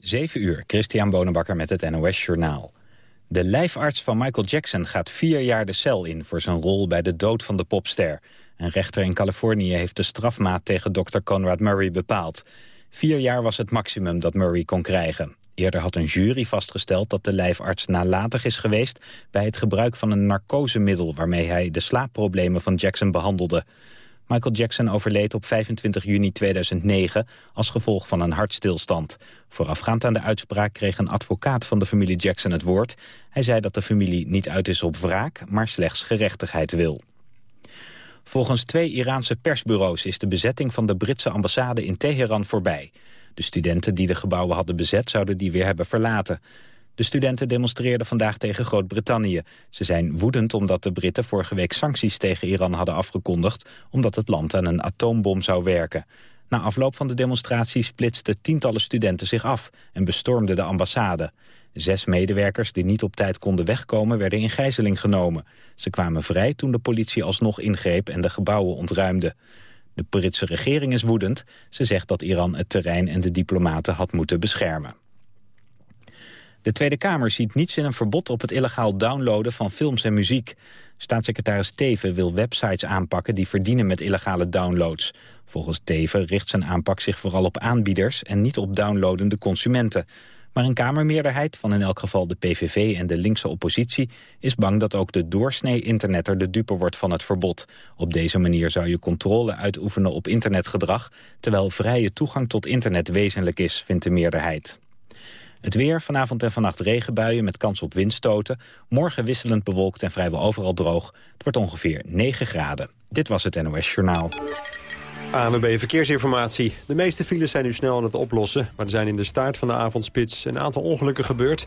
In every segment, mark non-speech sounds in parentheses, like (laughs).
7 uur, Christian Bonenbakker met het NOS Journaal. De lijfarts van Michael Jackson gaat vier jaar de cel in... voor zijn rol bij de dood van de popster. Een rechter in Californië heeft de strafmaat tegen Dr. Conrad Murray bepaald. Vier jaar was het maximum dat Murray kon krijgen. Eerder had een jury vastgesteld dat de lijfarts nalatig is geweest... bij het gebruik van een narcosemiddel... waarmee hij de slaapproblemen van Jackson behandelde. Michael Jackson overleed op 25 juni 2009 als gevolg van een hartstilstand. Voorafgaand aan de uitspraak kreeg een advocaat van de familie Jackson het woord. Hij zei dat de familie niet uit is op wraak, maar slechts gerechtigheid wil. Volgens twee Iraanse persbureaus is de bezetting van de Britse ambassade in Teheran voorbij. De studenten die de gebouwen hadden bezet zouden die weer hebben verlaten. De studenten demonstreerden vandaag tegen Groot-Brittannië. Ze zijn woedend omdat de Britten vorige week sancties tegen Iran hadden afgekondigd... omdat het land aan een atoombom zou werken. Na afloop van de demonstratie splitsten tientallen studenten zich af... en bestormden de ambassade. Zes medewerkers die niet op tijd konden wegkomen werden in gijzeling genomen. Ze kwamen vrij toen de politie alsnog ingreep en de gebouwen ontruimde. De Britse regering is woedend. Ze zegt dat Iran het terrein en de diplomaten had moeten beschermen. De Tweede Kamer ziet niets in een verbod op het illegaal downloaden van films en muziek. Staatssecretaris Teven wil websites aanpakken die verdienen met illegale downloads. Volgens Teven richt zijn aanpak zich vooral op aanbieders en niet op downloadende consumenten. Maar een Kamermeerderheid, van in elk geval de PVV en de linkse oppositie... is bang dat ook de doorsnee internetter de dupe wordt van het verbod. Op deze manier zou je controle uitoefenen op internetgedrag... terwijl vrije toegang tot internet wezenlijk is, vindt de meerderheid. Het weer, vanavond en vannacht regenbuien met kans op windstoten. Morgen wisselend bewolkt en vrijwel overal droog. Het wordt ongeveer 9 graden. Dit was het NOS Journaal. ANWB Verkeersinformatie. De meeste files zijn nu snel aan het oplossen. Maar er zijn in de staart van de avondspits een aantal ongelukken gebeurd.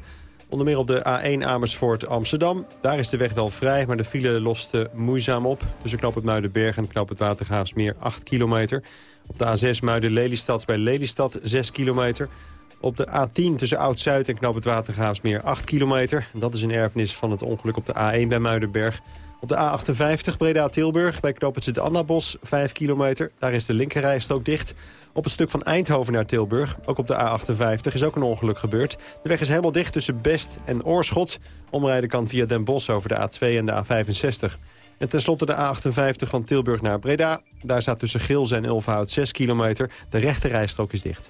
Onder meer op de A1 Amersfoort Amsterdam. Daar is de weg wel vrij, maar de file loste moeizaam op. Tussen Knop het Muidenberg en Knop het Watergraafsmeer 8 kilometer. Op de A6 Muiden-Lelystad bij Lelystad 6 kilometer. Op de A10 tussen Oud-Zuid en Knoop het Watergraafsmeer 8 kilometer. Dat is een erfenis van het ongeluk op de A1 bij Muidenberg. Op de A58 Breda-Tilburg bij Knoop het Annabos 5 kilometer. Daar is de linkerrijstrook dicht. Op het stuk van Eindhoven naar Tilburg, ook op de A58, is ook een ongeluk gebeurd. De weg is helemaal dicht tussen Best en Oorschot. Omrijden kan via Den Bosch over de A2 en de A65. En tenslotte de A58 van Tilburg naar Breda. Daar staat tussen Gilze en Ulverhout 6 kilometer. De rechterrijstrook is dicht.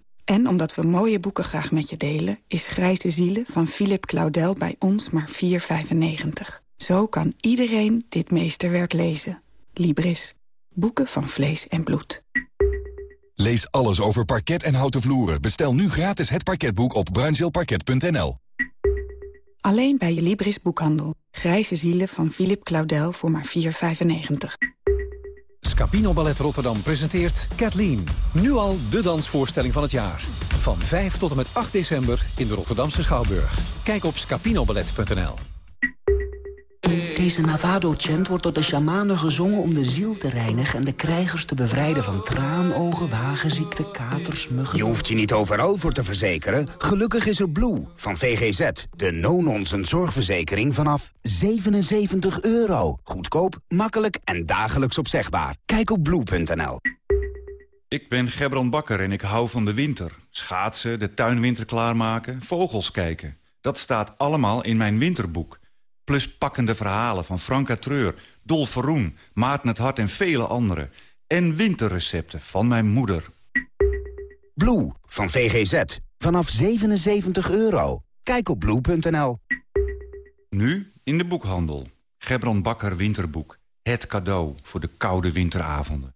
En omdat we mooie boeken graag met je delen... is Grijze Zielen van Philip Claudel bij ons maar 4,95. Zo kan iedereen dit meesterwerk lezen. Libris. Boeken van vlees en bloed. Lees alles over parket en houten vloeren. Bestel nu gratis het parketboek op bruinzeelparket.nl. Alleen bij je Libris boekhandel. Grijze Zielen van Philip Claudel voor maar 4,95. Scapino Ballet Rotterdam presenteert Kathleen. Nu al de dansvoorstelling van het jaar. Van 5 tot en met 8 december in de Rotterdamse Schouwburg. Kijk op scapinoballet.nl. Deze Navado-chant wordt door de shamanen gezongen om de ziel te reinigen... en de krijgers te bevrijden van traanogen, wagenziekte, katers, muggen... Je hoeft je niet overal voor te verzekeren. Gelukkig is er Blue van VGZ. De no-nonsense zorgverzekering vanaf 77 euro. Goedkoop, makkelijk en dagelijks opzegbaar. Kijk op blue.nl. Ik ben Gebron Bakker en ik hou van de winter. Schaatsen, de tuinwinter klaarmaken, vogels kijken. Dat staat allemaal in mijn winterboek. Plus pakkende verhalen van Franka Treur, Dolf Verroen, Maarten het Hart en vele anderen. En winterrecepten van mijn moeder. Blue van VGZ. Vanaf 77 euro. Kijk op blue.nl. Nu in de boekhandel. Gebron Bakker Winterboek. Het cadeau voor de koude winteravonden.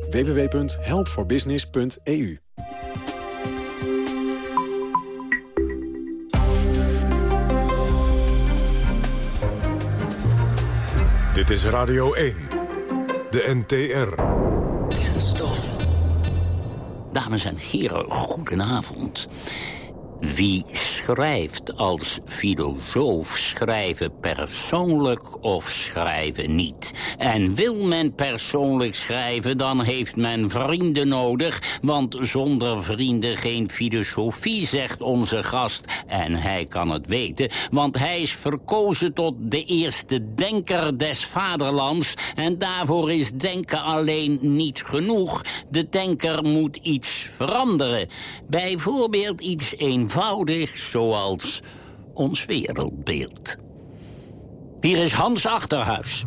www.helpforbusiness.eu Dit is Radio 1. De NTR. Kenstof. Dames en heren, goedenavond. Wie schrijft als filosoof schrijven persoonlijk of schrijven niet? En wil men persoonlijk schrijven, dan heeft men vrienden nodig... want zonder vrienden geen filosofie, zegt onze gast. En hij kan het weten, want hij is verkozen tot de eerste denker des vaderlands... en daarvoor is denken alleen niet genoeg. De denker moet iets veranderen. Bijvoorbeeld iets eenvoudigs zoals ons wereldbeeld. Hier is Hans Achterhuis.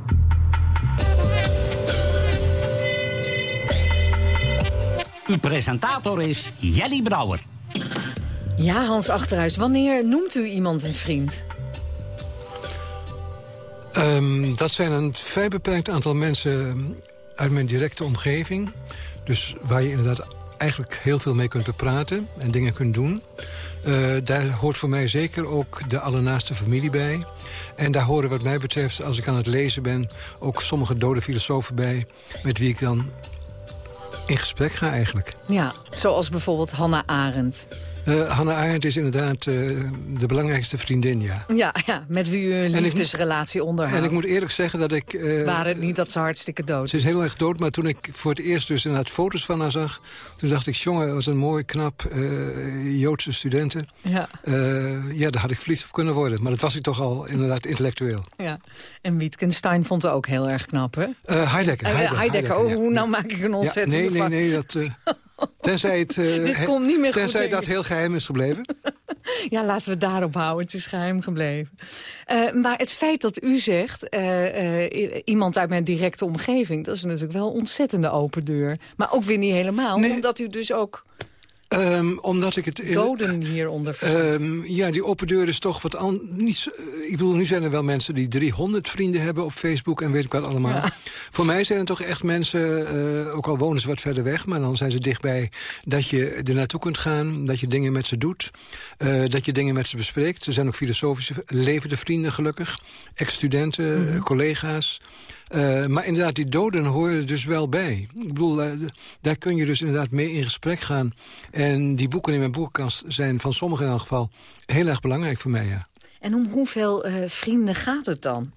Uw presentator is Jelly Brouwer. Ja, Hans Achterhuis, wanneer noemt u iemand een vriend? Um, dat zijn een vrij beperkt aantal mensen uit mijn directe omgeving. Dus waar je inderdaad eigenlijk heel veel mee kunt bepraten en dingen kunt doen. Uh, daar hoort voor mij zeker ook de allernaaste familie bij. En daar horen wat mij betreft, als ik aan het lezen ben... ook sommige dode filosofen bij... met wie ik dan in gesprek ga eigenlijk. Ja, zoals bijvoorbeeld Hannah Arendt. Uh, Hannah Arendt is inderdaad uh, de belangrijkste vriendin, ja. Ja, ja met wie u een liefdesrelatie ik, onderhoudt. En ik moet eerlijk zeggen dat ik... Uh, Waar het niet dat ze hartstikke dood is. Ze is heel erg dood, maar toen ik voor het eerst dus inderdaad foto's van haar zag... toen dacht ik, jongen, was een mooi, knap Joodse studenten. Ja. ja, daar had ik verliefd op kunnen worden. Maar dat was ik toch al inderdaad intellectueel. Ja, en Wittgenstein vond het ook heel erg knap, hè? Heidegger. Heidegger, Heidegger, Heidegger oh, hoe nou maak ik een ontzettende ja, nee, nee, nee, dat... (laughs) Tenzij, het, uh, (laughs) Dit komt niet meer tenzij goed, dat heel geheim is gebleven. (laughs) ja, laten we het daarop houden. Het is geheim gebleven. Uh, maar het feit dat u zegt, uh, iemand uit mijn directe omgeving... dat is natuurlijk wel een ontzettende open deur. Maar ook weer niet helemaal, nee. omdat u dus ook... Um, omdat ik het... Doden hieronder um, Ja, die open deur is toch wat anders. Ik bedoel, nu zijn er wel mensen die 300 vrienden hebben op Facebook... en weet ik wat allemaal. Ja. Voor mij zijn het toch echt mensen, uh, ook al wonen ze wat verder weg... maar dan zijn ze dichtbij dat je er naartoe kunt gaan... dat je dingen met ze doet, uh, dat je dingen met ze bespreekt. Er zijn ook filosofische levende vrienden, gelukkig. Ex-studenten, mm -hmm. collega's... Uh, maar inderdaad, die doden horen er dus wel bij. Ik bedoel, uh, daar kun je dus inderdaad mee in gesprek gaan. En die boeken in mijn boekenkast zijn van sommigen in elk geval heel erg belangrijk voor mij, ja. En om hoeveel uh, vrienden gaat het dan?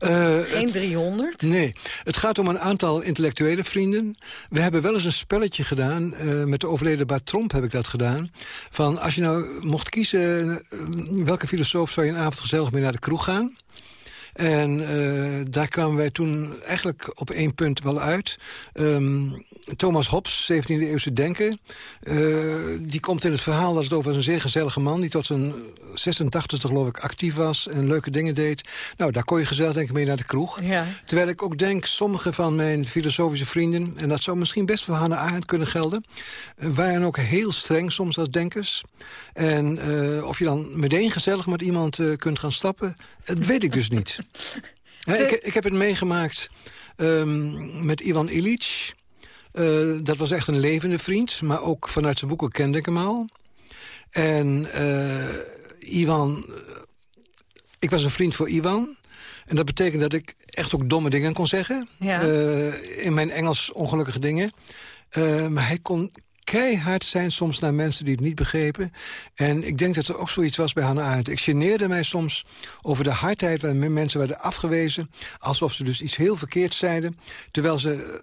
Uh, Geen 300? Nee, het gaat om een aantal intellectuele vrienden. We hebben wel eens een spelletje gedaan. Uh, met de overleden Bart Tromp heb ik dat gedaan. Van als je nou mocht kiezen... welke filosoof zou je een avond gezellig mee naar de kroeg gaan... En uh, daar kwamen wij toen eigenlijk op één punt wel uit. Um, Thomas Hobbes, 17e-eeuwse denker... Uh, die komt in het verhaal dat het over een zeer gezellige man... die tot zijn 86 geloof ik actief was en leuke dingen deed. Nou, daar kon je gezellig denk ik mee naar de kroeg. Ja. Terwijl ik ook denk, sommige van mijn filosofische vrienden... en dat zou misschien best voor Hannah Arendt kunnen gelden... Uh, waren ook heel streng soms als denkers. En uh, of je dan meteen gezellig met iemand kunt gaan stappen... dat weet ik dus niet. (laughs) He, ik, ik, heb het meegemaakt um, met Ivan Illich... Uh, dat was echt een levende vriend, maar ook vanuit zijn boeken kende ik hem al. En uh, Ivan... Ik was een vriend voor Ivan. En dat betekent dat ik echt ook domme dingen kon zeggen. Ja. Uh, in mijn Engels ongelukkige dingen. maar hij kon keihard zijn soms naar mensen die het niet begrepen. En ik denk dat er ook zoiets was bij Hannah Arendt. Ik geneerde mij soms over de hardheid waarmee mensen werden afgewezen... alsof ze dus iets heel verkeerds zeiden... terwijl ze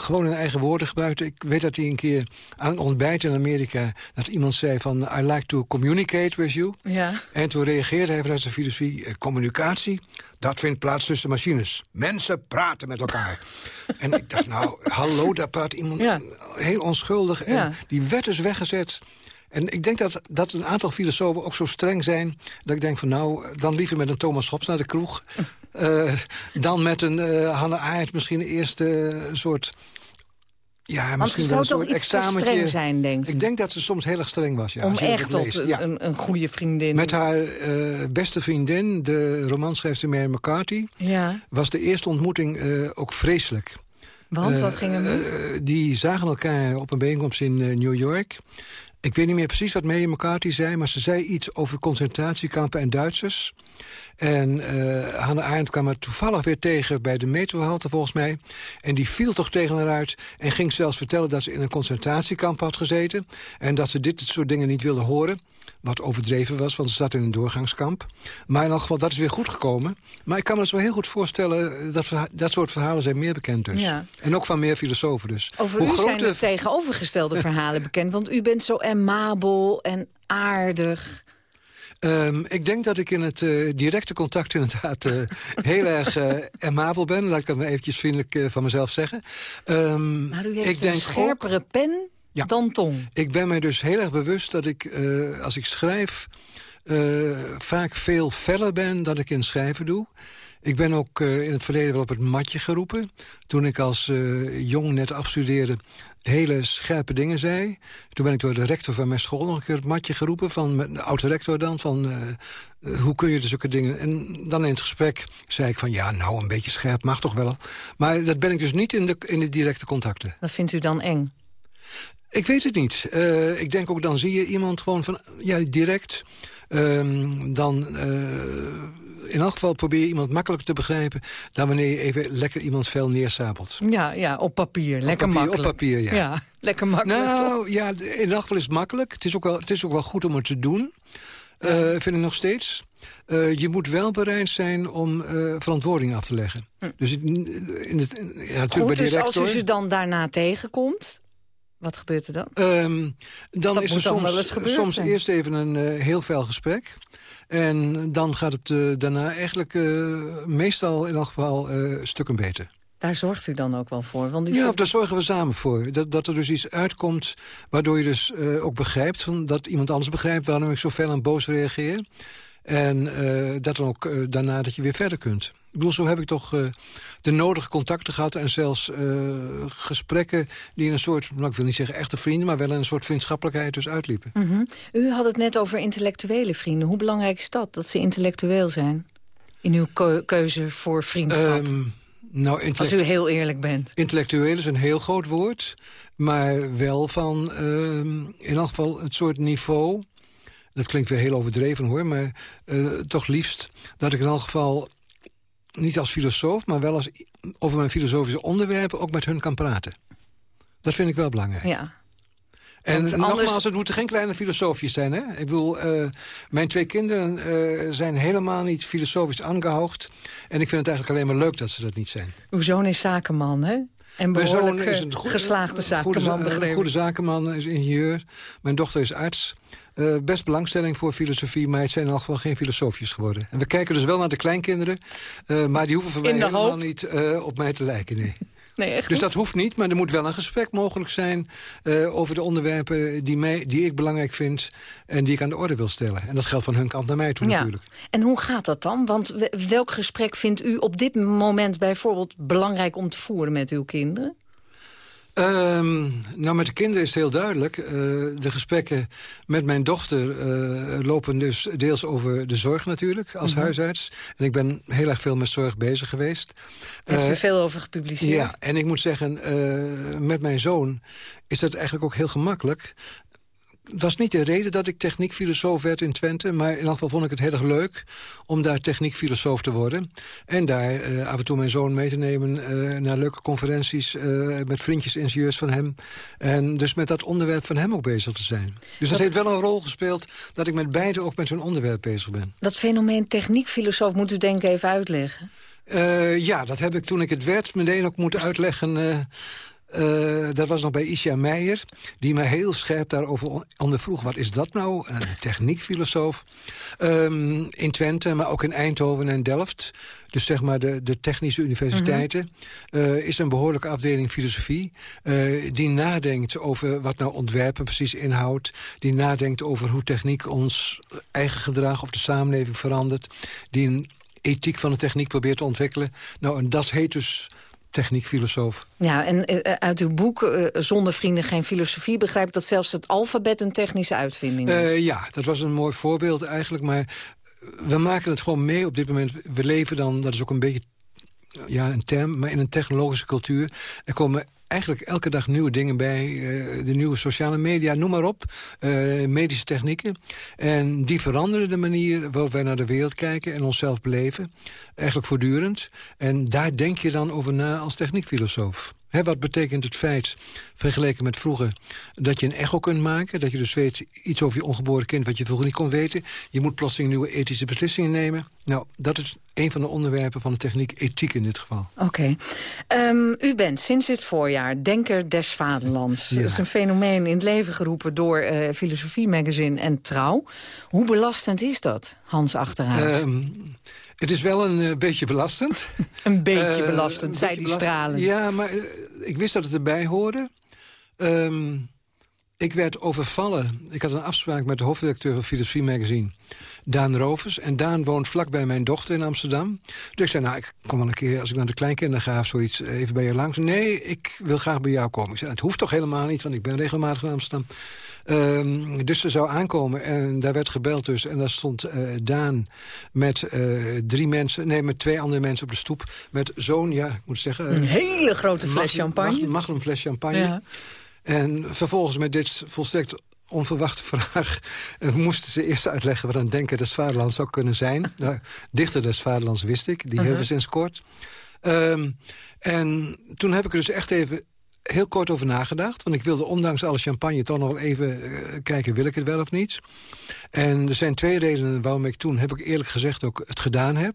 gewoon in eigen woorden gebruikte. Ik weet dat hij een keer aan een ontbijt in Amerika... dat iemand zei van, I like to communicate with you. Ja. En toen reageerde hij vanuit zijn filosofie... eh, communicatie, dat vindt plaats tussen machines. Mensen praten met elkaar. en ik dacht, nou, hallo, daar praat iemand Ja. heel onschuldig. En Ja. die werd dus weggezet. En ik denk dat, dat een aantal filosofen ook zo streng zijn... dat ik denk van nou, dan liever met een Thomas Hobbes naar de kroeg... eh, dan met een eh Hanne Aert misschien een eerste soort... Ja, Want misschien ze zou een toch soort iets te streng zijn, denkt u? Ik denk dat ze soms heel erg streng was, ja. Om echt tot een, Ja. een, een goede vriendin... Met haar eh, beste vriendin, de romanschrijfster Mary McCarthy... Ja, was de eerste ontmoeting ook vreselijk. want wat ging er mis? die zagen elkaar op een bijeenkomst in New York. Ik weet niet meer precies wat Mary McCarthy zei... maar ze zei iets over concentratiekampen en Duitsers. En eh Hannah Arendt kwam er toevallig weer tegen bij de metrohalte volgens mij. En die viel toch tegen haar uit en ging zelfs vertellen... dat ze in een concentratiekamp had gezeten... en dat ze dit soort dingen niet wilde horen. Wat overdreven was, want ze zat in een doorgangskamp. Maar in elk geval, dat is weer goed gekomen. Maar ik kan me zo heel goed voorstellen... dat verha- dat soort verhalen zijn meer bekend dus. Ja. En ook van meer filosofen dus. Over Hoe u zijn er tegenovergestelde (laughs) verhalen bekend. Want u bent zo amabel en aardig. Ehm, ik denk dat ik in het eh, directe contact inderdaad eh, (laughs) heel erg eh amabel ben. Laat ik dat maar eventjes vriendelijk eh, van mezelf zeggen. Ehm, Maar u heeft ik denk een scherpere pen Ja. dan tong. Ik ben mij dus heel erg bewust dat ik, eh, als ik schrijf... eh, vaak veel feller ben dan ik in schrijven doe. Ik ben ook eh, in het verleden wel op het matje geroepen. Toen ik als jong net afstudeerde hele scherpe dingen zei. Toen ben ik door de rector van mijn school nog een keer op het matje geroepen. Van de oud-rector dan, van hoe kun je dus zulke dingen... En dan in het gesprek zei ik van ja, nou een beetje scherp mag toch wel. Maar dat ben ik dus niet in de, in de directe contacten. Dat vindt u dan eng? Ik weet het niet. Eh, ik denk ook, dan zie je iemand gewoon van, ja, direct. Ehm, dan, eh, in elk geval probeer je iemand makkelijker te begrijpen... dan wanneer je even lekker iemands vel neerstapelt. Ja, ja op papier. Lekker papier, makkelijk. Op papier, ja. Ja, (laughs) lekker makkelijk. toch? Nou, ja, in elk geval is het makkelijk. Het is ook wel, het is ook wel goed om het te doen, eh, vind ik nog steeds. Je moet wel bereid zijn om verantwoording af te leggen. Dus in, in het, ja, natuurlijk Goed, bij dus als u rector- ze dan daarna tegenkomt... Wat gebeurt er dan? Ehm, dan Dat is er soms, soms zijn. eerst even een eh, heel fel gesprek. En dan gaat het eh, daarna eigenlijk eh, meestal in elk geval stukken beter. Daar zorgt u dan ook wel voor. Want u Ja, vindt- daar zorgen we samen voor. Dat, dat er dus iets uitkomt waardoor je dus ook begrijpt... Van, dat iemand anders begrijpt waarom ik zo fel en boos reageer. En dat dan ook daarna dat je weer verder kunt. Ik bedoel, zo heb ik toch eh, de nodige contacten gehad... en zelfs eh, gesprekken die in een soort, nou, ik wil niet zeggen echte vrienden... maar wel in een soort vriendschappelijkheid dus uitliepen. Mhm. U had het net over intellectuele vrienden. Hoe belangrijk is dat, dat ze intellectueel zijn? In uw keu- keuze voor vriendschap? Ehm, nou, Als u heel eerlijk bent. Intellectueel is een heel groot woord. Maar wel van, ehm, in elk geval, het soort niveau... dat klinkt weer heel overdreven hoor... maar eh, toch liefst dat ik in elk geval... niet als filosoof, maar wel als over mijn filosofische onderwerpen... ook met hun kan praten. Dat vind ik wel belangrijk. Ja. En nogmaals, het moeten geen kleine filosofies zijn. Hè? Ik bedoel, eh, mijn twee kinderen eh, zijn helemaal niet filosofisch aangehoogd. En ik vind het eigenlijk alleen maar leuk dat ze dat niet zijn. Uw zoon is zakenman, hè? En Mijn zoon behoorlijk is eh, een geslaagde goede, zakenman, ik. goede zakenman, is ingenieur. Mijn dochter is arts. Eh, best belangstelling voor filosofie, maar het zijn in elk geval geen filosofisch geworden. En we kijken dus wel naar de kleinkinderen, eh, maar die hoeven voor mij helemaal hoop. niet eh, op mij te lijken. Nee. (laughs) Nee, echt Dus niet? dat hoeft niet, maar er moet wel een gesprek mogelijk zijn... over de onderwerpen die, mij, die ik belangrijk vind en die ik aan de orde wil stellen. En dat geldt van hun kant naar mij toe Ja. natuurlijk. En hoe gaat dat dan? Want we- welk gesprek vindt u op dit moment bijvoorbeeld belangrijk om te voeren met uw kinderen? Ehm, nou, met de kinderen is het heel duidelijk. Eh, de gesprekken met mijn dochter eh, lopen dus deels over de zorg natuurlijk, als Mhm. huisarts. En ik ben heel erg veel met zorg bezig geweest. Heeft u Eh, veel over gepubliceerd? Ja, en ik moet zeggen, met mijn zoon is dat eigenlijk ook heel gemakkelijk. Het was niet de reden dat ik techniekfilosoof werd in Twente... maar in elk geval vond ik het heel erg leuk om daar techniekfilosoof te worden. En daar eh, af en toe mijn zoon mee te nemen eh, naar leuke conferenties... eh, met vriendjes ingenieurs van hem. En dus met dat onderwerp van hem ook bezig te zijn. Dus dat, Dat- heeft wel een rol gespeeld dat ik met beide ook met zo'n onderwerp bezig ben. Dat fenomeen techniekfilosoof moet u denk ik even uitleggen. Ja, dat heb ik toen ik het werd meteen ook moeten uitleggen... Uh, dat was nog bij Isha Meijer, die mij heel scherp daarover ondervroeg. Wat is dat nou? Een techniekfilosoof. Um, in Twente, maar ook in Eindhoven en Delft dus zeg maar de, de technische universiteiten... Eh, is een behoorlijke afdeling filosofie... Uh, die nadenkt over wat nou ontwerpen precies inhoudt... die nadenkt over hoe techniek ons eigen gedrag of de samenleving verandert... die een ethiek van de techniek probeert te ontwikkelen. Nou, en dat heet dus techniekfilosoof. Ja, en uh, uit uw boek uh, Zonder vrienden geen filosofie... begrijp ik dat zelfs het alfabet een technische uitvinding is. Uh, ja, dat was een mooi voorbeeld eigenlijk. Maar we maken het gewoon mee op dit moment. We leven dan, dat is ook een beetje ja, een term, maar in een technologische cultuur. Er komen eigenlijk elke dag nieuwe dingen bij. Uh, de nieuwe sociale media, noem maar op. Uh, medische technieken. En die veranderen de manier waarop wij naar de wereld kijken... en onszelf beleven. Eigenlijk voortdurend. En daar denk je dan over na als techniekfilosoof wat betekent het feit, vergeleken met vroeger... dat je een echo kunt maken, dat je dus weet iets over je ongeboren kind... wat je vroeger niet kon weten. Je moet plotseling nieuwe ethische beslissingen nemen. Nou, dat is een van de onderwerpen van de techniek ethiek in dit geval. Oké. Ehm, u bent sinds dit voorjaar denker des vaderlands. Dat is een fenomeen in het leven geroepen door uh, Filosofie Magazine en Trouw. Hoe belastend is dat, Hans Achterhuis? Um, het is wel een uh, beetje belastend. (laughs) een beetje uh, belastend, zei die stralen. Ja, maar uh, ik wist dat het erbij hoorde. Um, ik werd overvallen. Ik had een afspraak met de hoofdredacteur van Filosofie Magazine, Daan Rovers. En Daan woont vlakbij mijn dochter in Amsterdam. Dus ik zei, nou, ik kom wel een keer, als ik naar de kleinkinderen ga... of zoiets, even bij je langs. Nee, ik wil graag bij jou komen. Ik zei, het hoeft toch helemaal niet, want ik ben regelmatig in Amsterdam. Um, dus ze zou aankomen en daar werd gebeld dus. En daar stond uh, Daan met uh, drie mensen... nee, met twee andere mensen op de stoep. Met zo'n, ja, ik moet zeggen... Een hele grote fles champagne. Mag, mag een fles champagne. Ja. En vervolgens met dit volstrekt onverwachte vraag... moesten ze eerst uitleggen wat een denker des vaderlands zou kunnen zijn. (laughs) nou, dichter des vaderlands wist ik, die uh -huh. hebben we sinds kort. Um, en toen heb ik er dus echt even heel kort over nagedacht. Want ik wilde ondanks alle champagne toch nog even uh, kijken... wil ik het wel of niet. En er zijn twee redenen waarom ik toen, heb ik eerlijk gezegd, ook het gedaan heb.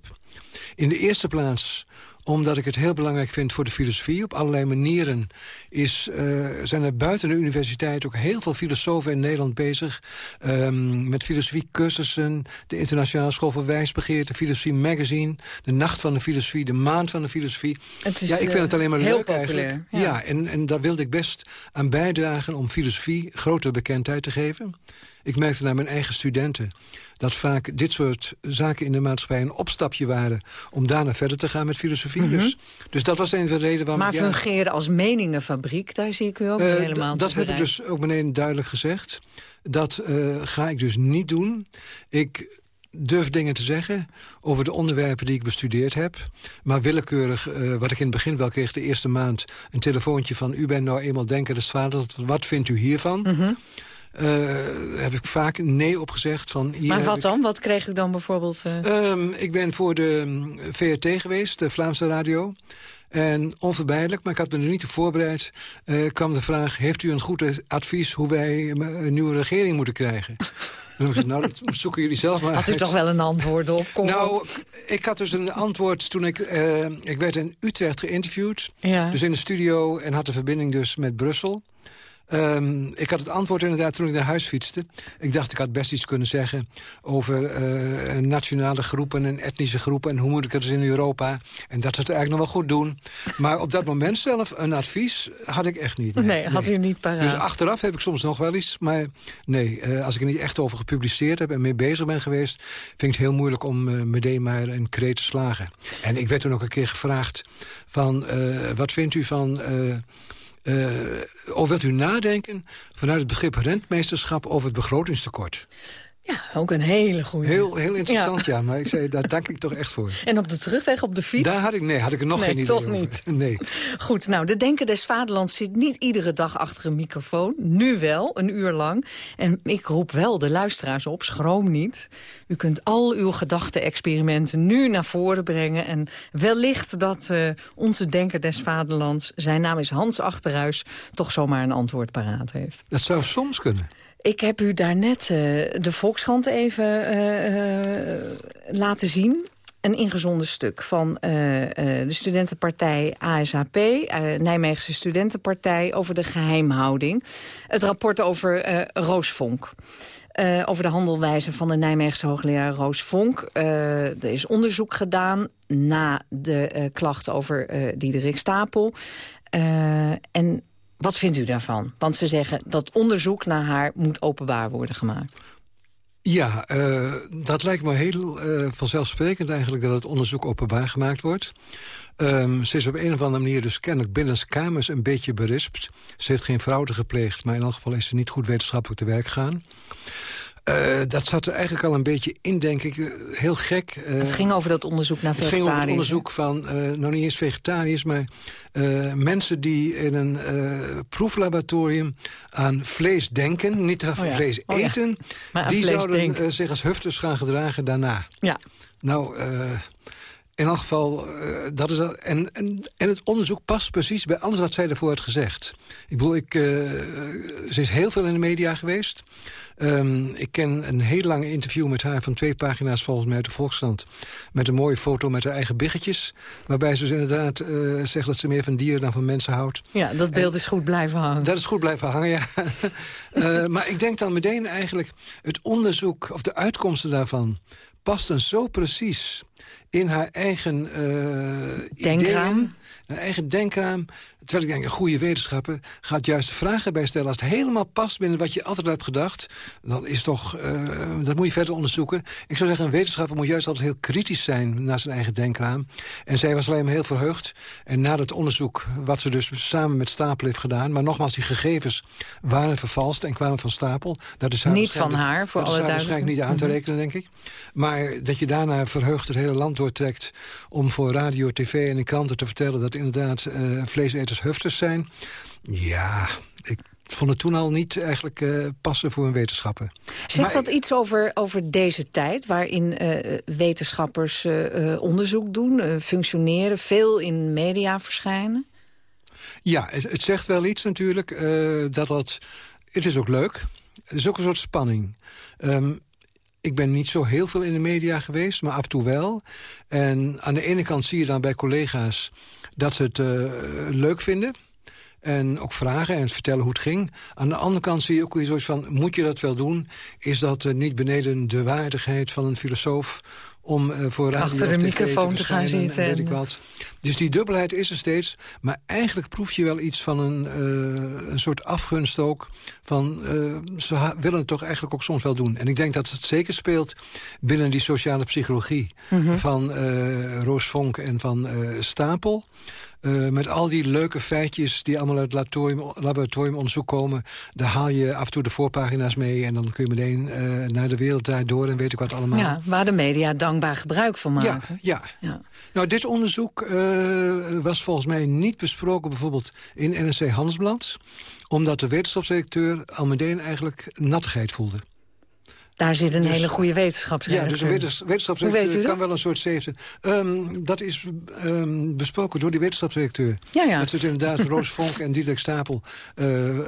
In de eerste plaats omdat ik het heel belangrijk vind voor de filosofie. Op allerlei manieren is, uh, zijn er buiten de universiteit ook heel veel filosofen in Nederland bezig. Um, met filosofiecursussen, de Internationale School voor Wijsbegeerte, Filosofie Magazine, de Nacht van de Filosofie, de Maand van de Filosofie. Het is, ja, ik vind het alleen maar heel leuk populair, eigenlijk. ja. Ja, en, en daar wilde ik best aan bijdragen om filosofie grotere bekendheid te geven. Ik merkte naar mijn eigen studenten dat vaak dit soort zaken in de maatschappij een opstapje waren... om daarna verder te gaan met filosofie. Mhm. dus, dus dat was een van de redenen waarom Maar ja, fungeren als meningenfabriek, daar zie ik u ook eh, niet helemaal Dat heb ik dus ook beneden duidelijk gezegd. Dat eh, ga ik dus niet doen. Ik durf dingen te zeggen over de onderwerpen die ik bestudeerd heb. Maar willekeurig, eh, wat ik in het begin wel kreeg de eerste maand... een telefoontje van u bent nou eenmaal denker des vaders. Wat vindt u hiervan? Mhm. Heb ik vaak nee op gezegd. Van, hier Maar wat ik- dan? Wat kreeg u dan bijvoorbeeld? eh, Ehm, ik ben voor de mm, VRT geweest, de Vlaamse radio. En onvermijdelijk, maar ik had me er niet op voorbereid... eh, kwam de vraag, heeft u een goed advies... hoe wij een nieuwe regering moeten krijgen? (laughs) Ik nou, dat zoeken jullie zelf maar had u uit. toch wel een antwoord op? Kom Nou, op. ik had dus een antwoord toen ik... eh, ik werd in Utrecht geïnterviewd. Ja. Dus in de studio en had de verbinding dus met Brussel. Ehm, ik had het antwoord inderdaad toen ik naar huis fietste. Ik dacht, ik had best iets kunnen zeggen over eh, nationale groepen en etnische groepen... en hoe moet ik het dus in Europa. En dat ze het eigenlijk nog wel goed doen. Maar op dat moment zelf, een advies had ik echt niet. Nee, had u niet paraat. Dus achteraf heb ik soms nog wel iets. Maar nee, eh, als ik er niet echt over gepubliceerd heb en mee bezig ben geweest... vind ik het heel moeilijk om eh, meteen maar een kreet te slagen. En ik werd toen ook een keer gevraagd van... wat vindt u van... eh, of wilt u nadenken vanuit het begrip rentmeesterschap over het begrotingstekort? Ja, ook een hele goede. Heel, heel interessant, ja. Maar ik zei, daar (laughs) dank ik toch echt voor. En op de terugweg op de fiets? Daar had ik, nee, had ik er nog Nee, geen idee toch over. niet. (laughs) Nee. Goed, nou, de Denker des Vaderlands zit niet iedere dag achter een microfoon. Nu wel, een uur lang. En ik roep wel de luisteraars op, schroom niet. U kunt al uw gedachte-experimenten nu naar voren brengen. En wellicht dat eh, onze Denker des Vaderlands, zijn naam is Hans Achterhuis... toch zomaar een antwoord paraat heeft. Dat zou soms kunnen. Ik heb u daarnet eh de Volkskrant even eh, eh, laten zien. een ingezonden stuk van uh, uh, de studentenpartij ASAP... Uh, Nijmeegse studentenpartij, over de geheimhouding. Het rapport over uh, Roos Vonk. Uh, over de handelwijze van de Nijmeegse hoogleraar Roos Vonk. Uh, er is onderzoek gedaan na de uh, klacht over Diederik Stapel. en wat vindt u daarvan? Want ze zeggen dat onderzoek naar haar moet openbaar worden gemaakt. Ja, uh, dat lijkt me heel uh, vanzelfsprekend eigenlijk dat het onderzoek openbaar gemaakt wordt. Um, ze is op een of andere manier dus kennelijk binnenskamers een beetje berispt. Ze heeft geen fraude gepleegd, maar in elk geval is ze niet goed wetenschappelijk te werk gegaan. Uh, dat zat er eigenlijk al een beetje in, denk ik. Uh, heel gek. Uh, het ging over dat onderzoek naar vegetariërs. Het ging over het onderzoek van, nou niet eens vegetariërs... maar mensen die in een proeflaboratorium aan vlees denken... niet aan oh ja. vlees oh eten... Ja. die vlees zouden zich als hufters gaan gedragen daarna. Ja. Nou... in elk geval, dat is dat. En, en, en het onderzoek past precies bij alles wat zij ervoor had gezegd. Ik bedoel, ik, ze is heel veel in de media geweest. Um, ik ken een heel lange interview met haar van twee pagina's volgens mij uit de Volkskrant. Met een mooie foto met haar eigen biggetjes. Waarbij ze dus inderdaad uh, zegt dat ze meer van dieren dan van mensen houdt. Ja, dat beeld en, is goed blijven hangen. Dat is goed blijven hangen, ja. uh, (laughs) maar ik denk dan meteen eigenlijk het onderzoek of de uitkomsten daarvan pasten zo precies in haar eigen uh, denkraam. Ideeën, haar eigen denkraam. Terwijl ik denk, een goede wetenschapper gaat juist vragen bij stellen. Als het helemaal past binnen wat je altijd hebt gedacht... dan is toch, uh, dat moet je verder onderzoeken. Ik zou zeggen, een wetenschapper moet juist altijd heel kritisch zijn... naar zijn eigen denkraam. En zij was alleen maar heel verheugd. En na dat onderzoek, wat ze dus samen met Stapel heeft gedaan... maar nogmaals, die gegevens waren vervalst en kwamen van Stapel. Dat is haar niet van haar, voor dat alle is haar waarschijnlijk niet aan te rekenen, denk ik. Maar dat je daarna verheugd het hele land doortrekt... om voor radio, tv en de kranten te vertellen... dat inderdaad uh, vleeseters hufters zijn. Ja, ik vond het toen al niet eigenlijk uh, passen voor een wetenschapper. Zegt maar, dat iets over, over deze tijd... waarin uh, wetenschappers uh, onderzoek doen, functioneren... veel in media verschijnen? Ja, het, het zegt wel iets natuurlijk. dat dat, het is ook leuk. Het is ook een soort spanning. Um, ik ben niet zo heel veel in de media geweest, maar af en toe wel. En aan de ene kant zie je dan bij collega's dat ze het uh, leuk vinden. En ook vragen en vertellen hoe het ging. Aan de andere kant zie je ook iets van, moet je dat wel doen? Is dat uh, niet beneden de waardigheid van een filosoof om uh, voor radio Achter een microfoon te, te gaan zitten. Weet ik wat. Dus die dubbelheid is er steeds. Maar eigenlijk proef je wel iets van een, uh, een soort afgunst ook. Van, uh, ze willen het toch eigenlijk ook soms wel doen. En ik denk dat het zeker speelt binnen die sociale psychologie... Mm -hmm. van Roos Vonk en van Stapel. Uh, met al die leuke feitjes die allemaal uit het laboratoriumonderzoek komen... daar haal je af en toe de voorpagina's mee... en dan kun je meteen uh, naar de wereld door en weet ik wat allemaal. Ja, waar de media dankbaar gebruik van maken. Ja, ja. ja. Nou, dit onderzoek uh, was volgens mij niet besproken... bijvoorbeeld in NRC Handelsblad... omdat de wetenschapsredacteur al meteen eigenlijk nattigheid voelde. Daar zit een dus, hele goede wetenschapsredacteur. Ja, dus een wetenschapsredacteur kan wel een soort zeven. Um, dat is um, besproken door die wetenschapsredacteur. Ja, ja. Dat ze inderdaad (laughs) Roos Vonk en Diederik Stapel uh,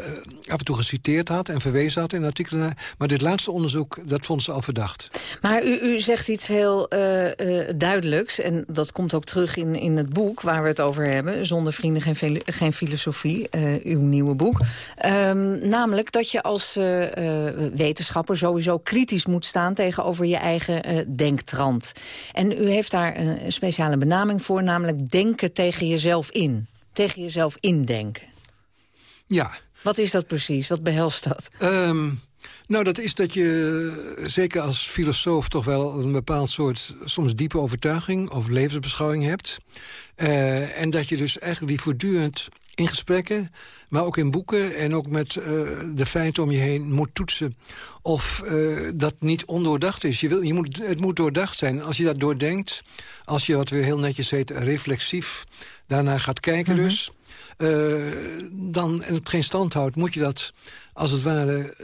af en toe geciteerd had... en verwezen had in artikelen. Maar dit laatste onderzoek, dat vond ze al verdacht. Maar u, u zegt iets heel uh, uh, duidelijks... en dat komt ook terug in, in het boek waar we het over hebben... Zonder vrienden geen, geen filosofie, uw nieuwe boek. Um, namelijk dat je als wetenschapper sowieso kritisch moet staan tegenover je eigen uh, denktrand. En u heeft daar een speciale benaming voor, namelijk denken tegen jezelf in. Tegen jezelf indenken. Ja. Wat is dat precies? Wat behelst dat? Um, nou, dat is dat je, zeker als filosoof... toch wel een bepaald soort, soms diepe overtuiging... of levensbeschouwing hebt. Uh, en dat je dus eigenlijk die voortdurend in gesprekken, maar ook in boeken... en ook met uh, de feiten om je heen moet toetsen... of uh, dat niet ondoordacht is. Je wil, je moet, het moet doordacht zijn. Als je dat doordenkt, als je wat weer heel netjes heet... reflexief daarnaar gaat kijken mm -hmm. dus... Uh, dan, en het geen stand houdt, moet je dat als het ware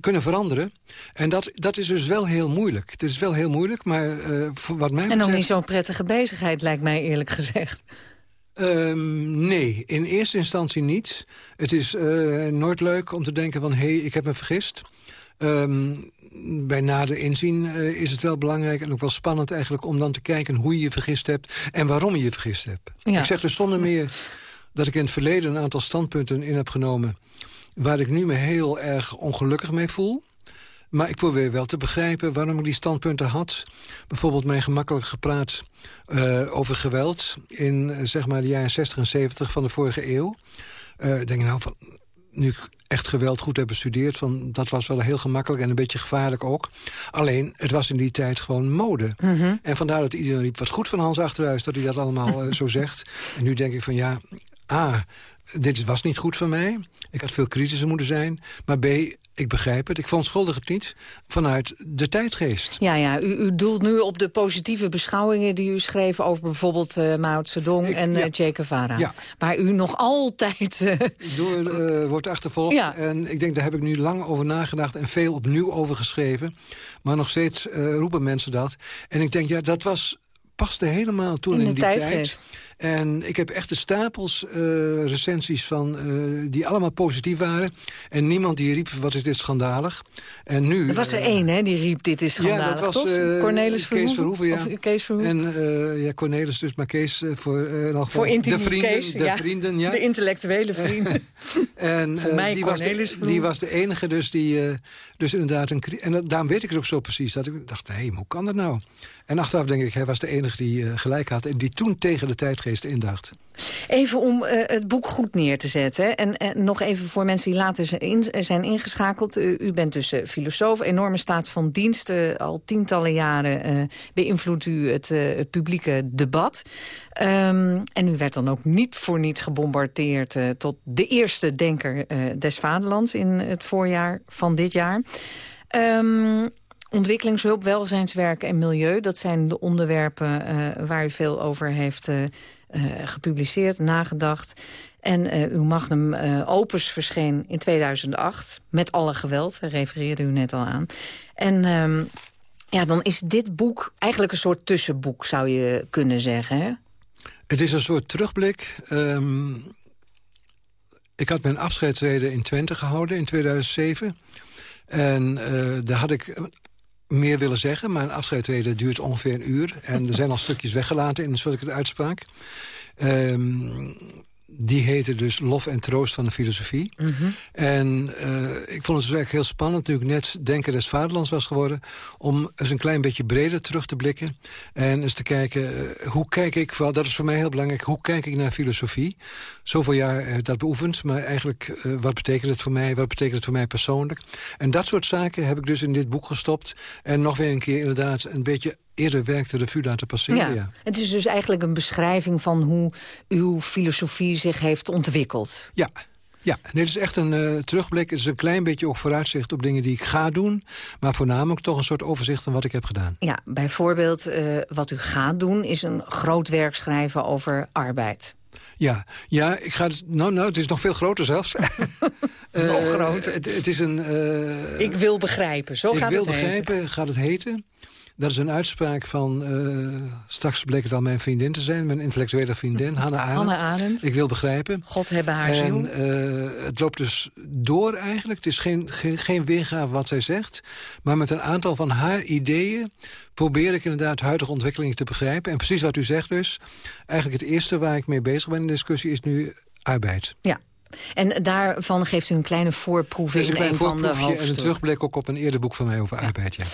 kunnen veranderen. En dat, dat is dus wel heel moeilijk. Het is wel heel moeilijk, maar uh, voor wat mij En dan niet zo'n prettige bezigheid, lijkt mij eerlijk gezegd. Ehm, nee, in eerste instantie niet. Het is uh, nooit leuk om te denken van... hé, hey, ik heb me vergist. Um, bij nader inzien uh, is het wel belangrijk en ook wel spannend eigenlijk... om dan te kijken hoe je je vergist hebt en waarom je je vergist hebt. Ja. Ik zeg dus zonder meer dat ik in het verleden een aantal standpunten in heb genomen... waar ik nu me heel erg ongelukkig mee voel. Maar ik probeer wel te begrijpen waarom ik die standpunten had. Bijvoorbeeld mijn gemakkelijk gepraat uh, over geweld... in uh, zeg maar de jaren 60 en 70 van de vorige eeuw. Uh, denk je nou van, nu ik echt geweld goed heb bestudeerd... Van, dat was wel heel gemakkelijk en een beetje gevaarlijk ook. Alleen, het was in die tijd gewoon mode. Mm -hmm. En vandaar dat iedereen riep, wat goed van Hans Achterhuis... dat hij dat allemaal zo zegt. (laughs) En nu denk ik van, ja, A, dit was niet goed van mij. Ik had veel kritischer moeten zijn. Maar B, ik begrijp het. Ik verontschuldig het niet vanuit de tijdgeest. Ja, ja. U, u doelt nu op de positieve beschouwingen die u schreef... over bijvoorbeeld uh, Mao Zedong en uh, ja. Che Guevara. Ja. Waar u nog altijd... Uh... Door uh, wordt achtervolgd. Ja. En ik denk, daar heb ik nu lang over nagedacht... en veel opnieuw over geschreven. Maar nog steeds roepen mensen dat. En ik denk, ja, dat was paste helemaal toen in, in die tijd. En ik heb echt de stapels uh, recensies van uh, die allemaal positief waren. En niemand die riep, wat is dit schandalig. En nu... Er was er één, hè, die riep, dit is schandalig, Ja, dat was Cornelis Kees Verhoeven. ja. Of Kees Verhoeven. En ja, Cornelis dus, maar Kees voor, voor de vrienden. Kees, de, ja. vrienden ja. de intellectuele vrienden. (laughs) en voor mij die Cornelis was de, Die was de enige dus die... dus inderdaad een... En daarom weet ik het ook zo precies. Dat ik dacht, hé, hey, hoe kan dat nou? En achteraf denk ik, hij was de enige die uh, gelijk had... en die toen tegen de tijdgeest indacht. Even om uh, het boek goed neer te zetten. En, nog even voor mensen die later zijn, zijn ingeschakeld. Uh, u bent dus filosoof, enorme staat van dienst. al tientallen jaren beïnvloedt u het, publieke debat. Um, en u werd dan ook niet voor niets gebombardeerd... tot de eerste denker des vaderlands in het voorjaar van dit jaar. Um, Ontwikkelingshulp, welzijnswerk en milieu... dat zijn de onderwerpen uh, waar u veel over heeft uh, uh, gepubliceerd, nagedacht. En uw magnum opus verscheen in 2008 met alle geweld. Daar refereerde u net al aan. En um, ja, dan is dit boek eigenlijk een soort tussenboek, zou je kunnen zeggen. Hè? Het is een soort terugblik... Um, ik had mijn afscheidsreden in Twente gehouden in 2007... En uh, daar had ik meer willen zeggen. Maar een afscheidsreden duurt ongeveer een uur. En er zijn al stukjes weggelaten in zoals ik uitspraak. Um, die heette dus Lof en Troost van de Filosofie. Mm -hmm. En uh, ik vond het dus eigenlijk heel spannend... nu ik net Denker des Vaderlands was geworden... om eens een klein beetje breder terug te blikken... en eens te kijken, uh, hoe kijk ik... dat is voor mij heel belangrijk, hoe kijk ik naar filosofie? Zoveel jaar uh, dat beoefend, maar eigenlijk... wat betekent het voor mij, wat betekent het voor mij persoonlijk? En dat soort zaken heb ik dus in dit boek gestopt... en nog weer een keer inderdaad een beetje eerder werkte revue laten passeren. Ja. ja. Het is dus eigenlijk een beschrijving van hoe uw filosofie zich heeft ontwikkeld. Ja, ja, het is echt een uh, terugblik. Het is een klein beetje ook vooruitzicht op dingen die ik ga doen. Maar voornamelijk toch een soort overzicht van wat ik heb gedaan. Ja, bijvoorbeeld uh, wat u gaat doen is een groot werk schrijven over arbeid. Ja, ja ik ga het, nou, nou, het is nog veel groter zelfs. (laughs) nog uh, groter. Het, het, is een... ik wil begrijpen, zo ik gaat wil het begrijpen, heten. gaat het heten. Dat is een uitspraak van, uh, straks bleek het al mijn vriendin te zijn... mijn intellectuele vriendin, (laughs) Hannah Arendt. Hannah Arendt. Ik wil begrijpen. God hebben haar en, ziel. Uh, het loopt dus door eigenlijk. Het is geen, geen, geen weergave wat zij zegt. Maar met een aantal van haar ideeën... probeer ik inderdaad huidige ontwikkelingen te begrijpen. En precies wat u zegt dus. Eigenlijk het eerste waar ik mee bezig ben in de discussie is nu arbeid. Ja, en daarvan geeft u een kleine voorproef in een, een van de hoofdstukken. En een terugblik ook op een eerder boek van mij over arbeid, ja.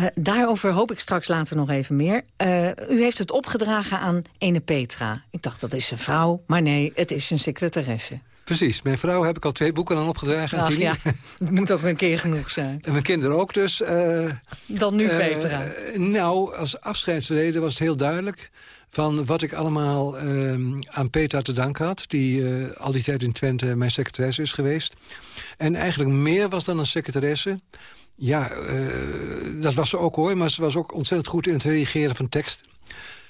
Uh, daarover hoop ik straks later nog even meer. Uh, u heeft het opgedragen aan ene Petra. Ik dacht, dat is een vrouw, maar nee, het is een secretaresse. Precies. Mijn vrouw heb ik al twee boeken aan opgedragen. Ach, ja, het moet ook een keer genoeg zijn. En mijn kinderen ook dus. Uh, Dan nu Petra. nou, als afscheidsreden was het heel duidelijk van wat ik allemaal uh, aan Petra te danken had... die uh, al die tijd in Twente mijn secretaresse is geweest. En eigenlijk meer was dan een secretaresse. Ja, uh, dat was ze ook hoor, maar ze was ook ontzettend goed in het reageren van teksten.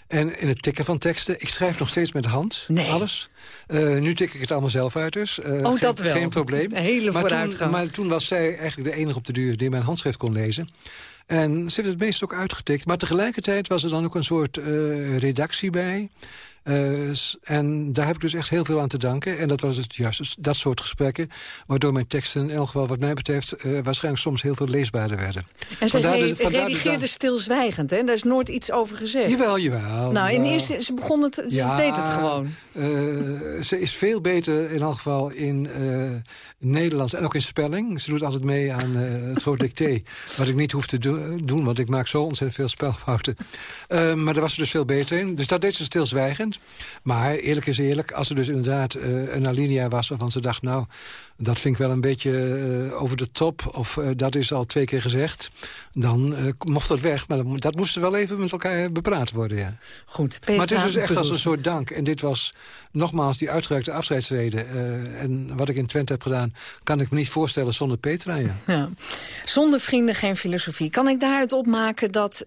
En in het tikken van teksten. Ik schrijf nog steeds met de hand. Nee. Alles. Uh, nu tik ik het allemaal zelf uit dus. Uh, oh, geen, dat wel. Geen probleem. Een hele maar vooruitgang. Toen, maar toen was zij eigenlijk de enige op de duur die mijn handschrift kon lezen. En ze heeft het meest ook uitgetikt. Maar tegelijkertijd was er dan ook een soort redactie bij... Uh, en daar heb ik dus echt heel veel aan te danken. En dat was het juist dat soort gesprekken... waardoor mijn teksten in elk geval wat mij betreft... Uh, waarschijnlijk soms heel veel leesbaarder werden. En ze re de, redigeerde stilzwijgend, hè? Daar is nooit iets over gezegd. Jawel, jawel. Nou, in eerste, ze begon het, ze ja, deed het gewoon. Uh, ze is veel beter in elk geval in Nederlands en ook in spelling. Ze doet altijd mee aan het groot dicté. (laughs) wat ik niet hoef te do doen, want ik maak zo ontzettend veel spelfouten. maar daar was ze dus veel beter in. Dus dat deed ze stilzwijgend. Maar eerlijk is eerlijk, als er dus inderdaad uh, een alinea was... waarvan ze dacht, nou, dat vind ik wel een beetje uh, over de top... of uh, dat is al twee keer gezegd, dan mocht dat weg. Maar dat, dat moest wel even met elkaar bepraat worden, ja. Goed, Maar het is dus echt als een soort dank. En dit was nogmaals die uitgerekte afscheidsrede. en wat ik in Twente heb gedaan, kan ik me niet voorstellen zonder Petra, ja. ja. Zonder vrienden geen filosofie. Kan ik daaruit opmaken dat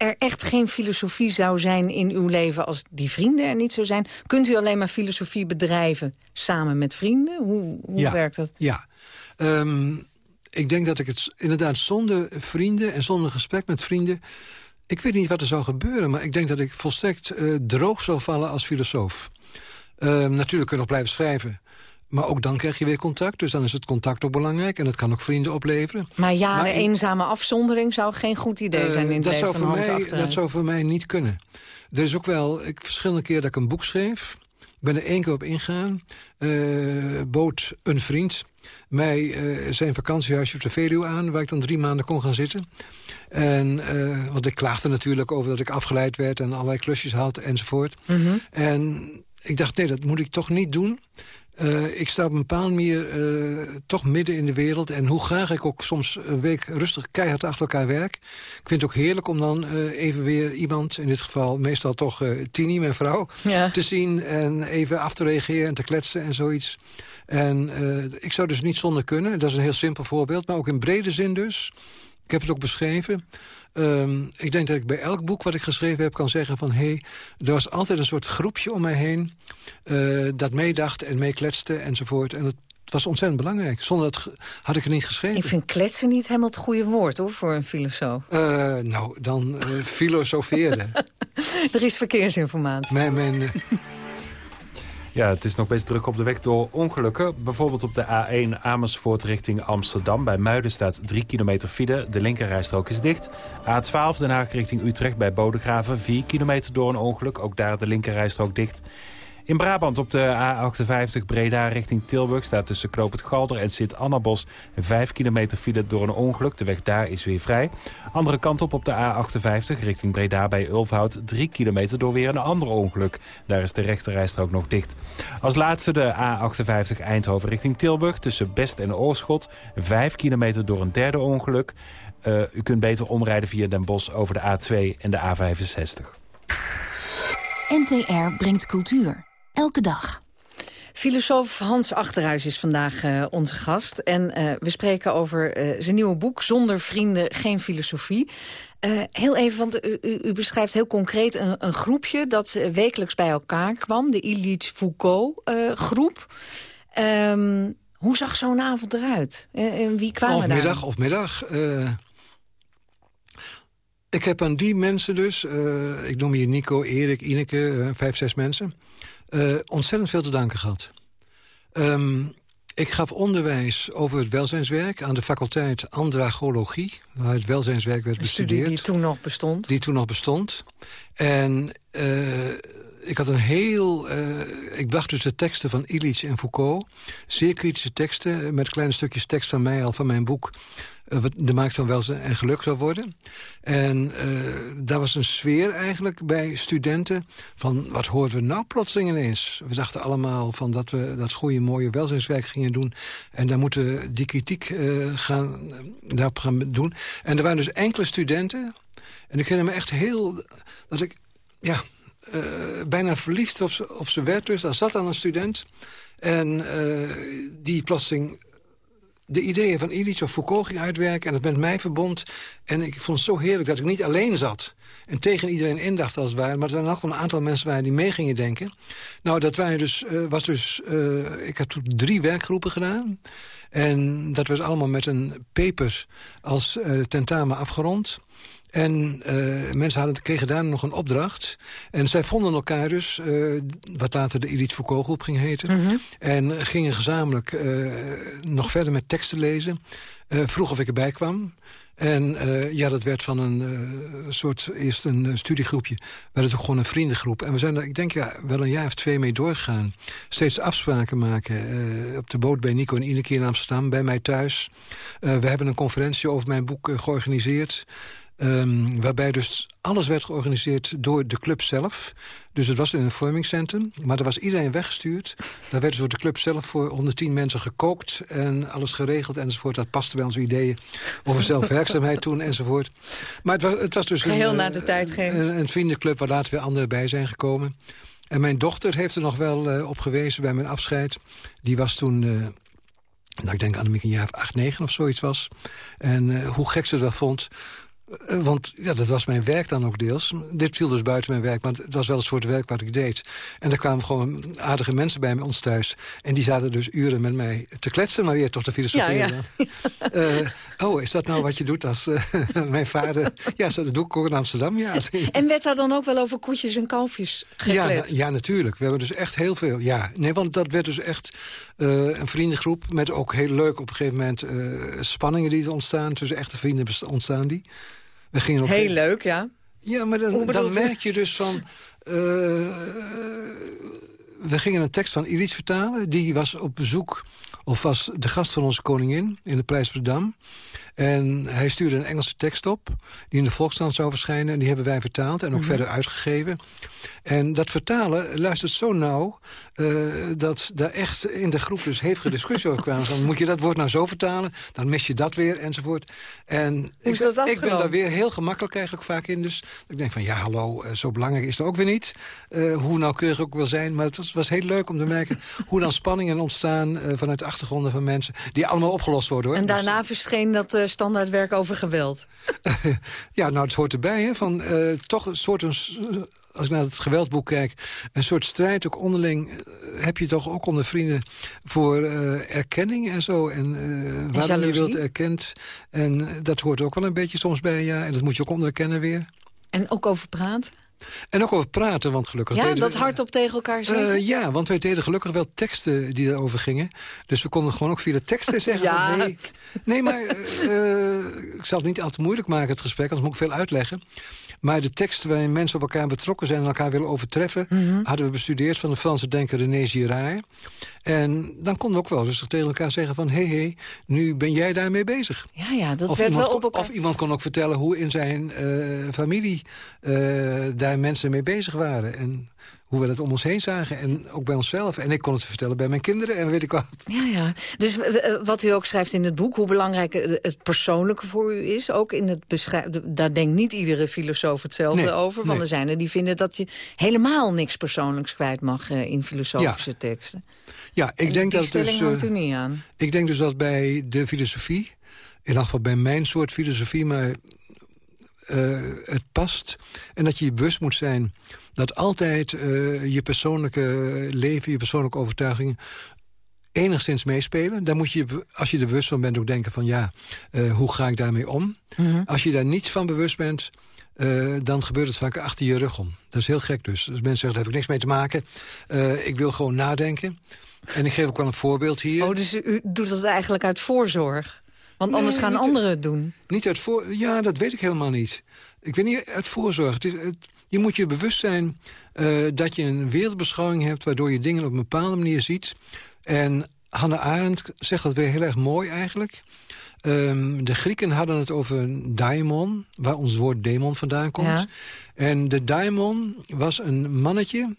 er echt geen filosofie zou zijn in uw leven... als die vrienden er niet zo zijn? Kunt u alleen maar filosofie bedrijven samen met vrienden? Hoe, hoe werkt dat? Ja, um, ik denk dat ik het inderdaad zonder vrienden... en zonder gesprek met vrienden... ik weet niet wat er zou gebeuren... maar ik denk dat ik volstrekt uh, droog zou vallen als filosoof. Um, natuurlijk kun je nog blijven schrijven... Maar ook dan krijg je weer contact, dus dan is het contact ook belangrijk... en dat kan ook vrienden opleveren. Maar jaren maar eenzame afzondering zou geen goed idee uh, zijn in het dat leven zou van mij, Dat zou voor mij niet kunnen. Er is ook wel, ik, verschillende keer dat ik een boek schreef... Ben er één keer op ingegaan. Uh, bood een vriend mij uh, zijn vakantiehuisje op de Veluwe aan... waar ik dan drie maanden kon gaan zitten. En, want ik klaagde natuurlijk over dat ik afgeleid werd... en allerlei klusjes had enzovoort. Mm -hmm. En ik dacht, nee, dat moet ik toch niet doen. Uh, ik sta op een bepaalde manier uh, toch midden in de wereld. En hoe graag ik ook soms een week rustig keihard achter elkaar werk. Ik vind het ook heerlijk om dan uh, even weer iemand, in dit geval meestal toch Tini, mijn vrouw, ja. te zien. En even af te reageren en te kletsen en zoiets. En ik zou dus niet zonder kunnen. Dat is een heel simpel voorbeeld. Maar ook in brede zin dus. Ik heb het ook beschreven. Um, ik denk dat ik bij elk boek wat ik geschreven heb kan zeggen van... hé, hey, er was altijd een soort groepje om mij heen... Uh, dat meedacht en meekletste enzovoort. En het was ontzettend belangrijk. Zonder dat had ik het niet geschreven. Ik vind kletsen niet helemaal het goede woord, hoor, voor een filosoof. Uh, nou, dan uh, filosofeerde. (laughs) er is verkeersinformatie. Mijn, mijn, ja, het is nog best druk op de weg door ongelukken. Bijvoorbeeld op de A1 Amersfoort richting Amsterdam. Bij Muiden staat 3 kilometer file. De linkerrijstrook is dicht. A12 Den Haag richting Utrecht bij Bodegraven. 4 kilometer door een ongeluk. Ook daar de linkerrijstrook dicht. In Brabant op de A58 Breda richting Tilburg... staat tussen Knoop het Galder en Sint-Annabos... 5 kilometer file door een ongeluk. De weg daar is weer vrij. Andere kant op op de A58 richting Breda bij Ulfhout... 3 kilometer door weer een ander ongeluk. Daar is de rechterrijstrook nog dicht. Als laatste de A58 Eindhoven richting Tilburg... tussen Best en Oorschot. 5 kilometer door een derde ongeluk. Uh, u kunt beter omrijden via Den Bosch over de A2 en de A65. NTR brengt cultuur. Elke dag. Filosoof Hans Achterhuis is vandaag uh, onze gast. En uh, we spreken over uh, zijn nieuwe boek... Zonder vrienden geen filosofie. heel even, want u, u, beschrijft heel concreet een, een groepje... dat wekelijks bij elkaar kwam. De Illich-Foucault-groep. Um, hoe zag zo'n avond eruit? En wie kwamen of daar? Middag, of middag. ik heb aan die mensen dus... ik noem hier Nico, Erik, Ineke, vijf, zes mensen uh, ontzettend veel te danken gehad. Um, ik gaf onderwijs over het welzijnswerk aan de faculteit Andragologie... waar het welzijnswerk werd bestudeerd. die toen nog bestond. Die toen nog bestond. En uh, ik had een heel... Uh, ik dacht dus de teksten van Illich en Foucault. Zeer kritische teksten met kleine stukjes tekst van mij al van mijn boek... Wat de markt van welzijn en geluk zou worden. En uh, daar was een sfeer eigenlijk bij studenten... van wat hoorden we nou plotseling ineens? We dachten allemaal van dat we dat goede mooie welzijnswerk gingen doen... en daar moeten we die kritiek gaan, daarop gaan doen. En er waren dus enkele studenten... en ik herinner me echt heel... dat ik... ja bijna verliefd op, op zijn werk. Dus daar zat dan een student. En die plotseling de ideeën van Illich of Foucault ging uitwerken... en het met mij verbond. En ik vond het zo heerlijk dat ik niet alleen zat... en tegen iedereen indacht als ware. Maar er ook wel een aantal mensen waar die mee gingen denken. Nou, dat waren dus, uh, was dus... Uh, ik heb toen drie werkgroepen gedaan. En dat was allemaal met een paper als uh, tentamen afgerond... En uh, mensen hadden, kregen daar nog een opdracht. En zij vonden elkaar dus, uh, wat later de Elite Foucault groep ging heten. Mm -hmm. En gingen gezamenlijk uh, nog verder met teksten lezen. vroeg of ik erbij kwam. En ja, dat werd van een soort, eerst een studiegroepje. werd het ook gewoon een vriendengroep. En we zijn er, ik denk, ja, wel een jaar of twee mee doorgegaan. Steeds afspraken maken. op de boot bij Nico en Ineke in Amsterdam, bij mij thuis. we hebben een conferentie over mijn boek georganiseerd. Um, waarbij dus alles werd georganiseerd door de club zelf. Dus het was in een vormingscentrum, maar er was iedereen weggestuurd. Daar werd door de club zelf voor 110 mensen gekookt... en alles geregeld enzovoort. Dat paste bij onze ideeën over zelfwerkzaamheid toen enzovoort. Maar het was, het was dus Geheel een, na de tijd een, een vriendenclub waar later weer anderen bij zijn gekomen. En mijn dochter heeft er nog wel uh, op gewezen bij mijn afscheid. Die was toen... Uh, nou, ik denk aan een jaar of acht, negen of zoiets was. En uh, hoe gek ze dat vond... Uh, want ja, dat was mijn werk dan ook deels. Dit viel dus buiten mijn werk, maar het was wel een soort werk wat ik deed. En er kwamen gewoon aardige mensen bij ons thuis. En die zaten dus uren met mij te kletsen, maar weer toch te filosoferen. Ja, ja. uh, oh, is dat nou wat je doet als uh, (laughs) mijn vader? Ja, zo, dat doe ik ook in Amsterdam, ja. (laughs) En werd daar dan ook wel over koetjes en kalfjes gekletst? Ja, ja, natuurlijk. We hebben dus echt heel veel. Ja, nee, want dat werd dus echt een vriendengroep... met ook heel leuk op een gegeven moment spanningen die ontstaan. Tussen echte vrienden ontstaan die. We gingen Heel een... leuk, ja. Ja, maar dan, dan merk je dus van... Uh, we gingen een tekst van Iris vertalen. Die was op bezoek, of was de gast van onze koningin in de Prijs Dam. En hij stuurde een Engelse tekst op, die in de Volksstand zou verschijnen. En die hebben wij vertaald en ook mm -hmm. verder uitgegeven. En dat vertalen luistert zo nauw... Uh, dat daar echt in de groep dus hevige discussie over kwam. Van, moet je dat woord nou zo vertalen? Dan mis je dat weer, enzovoort. En ik, ben, ik ben daar weer heel gemakkelijk eigenlijk vaak in. Dus ik denk van, ja, hallo, uh, zo belangrijk is het ook weer niet. Uh, hoe nauwkeurig ook wil zijn. Maar het was, was, heel leuk om te merken (laughs) hoe dan spanningen ontstaan... vanuit de achtergronden van mensen, die allemaal opgelost worden. Hoor. En daarna dus, verscheen dat standaardwerk over geweld. (laughs) ja, nou, het hoort erbij, hè. Van, toch een soort... Een, als ik naar het geweldboek kijk... een soort strijd ook onderling... heb je toch ook onder vrienden voor uh, erkenning en zo. En uh, waarom je wilt erkend. En dat hoort ook wel een beetje soms bij, ja. En dat moet je ook onderkennen weer. En ook over praten? En ook over praten, want gelukkig... Ja, dat we, hardop tegen elkaar zeggen? Uh, ja, want wij deden gelukkig wel teksten die daarover gingen. Dus we konden gewoon ook via de teksten (laughs) zeggen... ja. nee, nee, maar uh, ik zal het niet al te moeilijk maken, het gesprek. Anders moet ik veel uitleggen. Maar de teksten waarin mensen op elkaar betrokken zijn... en elkaar willen overtreffen... Mm -hmm. hadden we bestudeerd van de Franse denker René Girard. En dan konden we ook wel rustig tegen elkaar zeggen van... hé, hey, hey, nu ben jij daarmee bezig. Ja, ja, dat of werd wel op elkaar... Of iemand kon ook vertellen hoe in zijn uh, familie... Uh, daar mensen mee bezig waren. En hoe we het om ons heen zagen. En ook bij onszelf. En ik kon het vertellen bij mijn kinderen en weet ik wat. Ja, ja. Dus wat u ook schrijft in het boek... hoe belangrijk het persoonlijke voor u is. Ook in het beschrijven... Daar denkt niet iedere filosoof hetzelfde nee, over. Want nee. er zijn er die vinden dat je helemaal niks persoonlijks kwijt mag... Uh, in filosofische ja. teksten. Ja, ik en denk dat dus, hangt u niet aan. Ik denk dus dat bij de filosofie... in elk geval bij mijn soort filosofie... maar uh, het past. En dat je je bewust moet zijn dat altijd uh, je persoonlijke leven, je persoonlijke overtuigingen enigszins meespelen. Dan moet je, als je er bewust van bent, ook denken van... ja, uh, hoe ga ik daarmee om? Mm -hmm. Als je daar niet van bewust bent... Uh, dan gebeurt het vaak achter je rug om. Dat is heel gek dus. Dus mensen zeggen, daar heb ik niks mee te maken. Uh, ik wil gewoon nadenken. En ik geef ook wel een voorbeeld hier. Oh, dus u doet dat eigenlijk uit voorzorg? Want anders Nee, gaan anderen het doen. Niet uit voor... Ja, dat weet ik helemaal niet. Ik weet niet uit voorzorg. Het is, het- je moet je bewust zijn eh, dat je een wereldbeschouwing hebt... waardoor je dingen op een bepaalde manier ziet. En Hannah Arendt zegt dat weer heel erg mooi eigenlijk. Ehm, de Grieken hadden het over een daimon, waar ons woord demon vandaan komt. Ja. En de daimon was een mannetje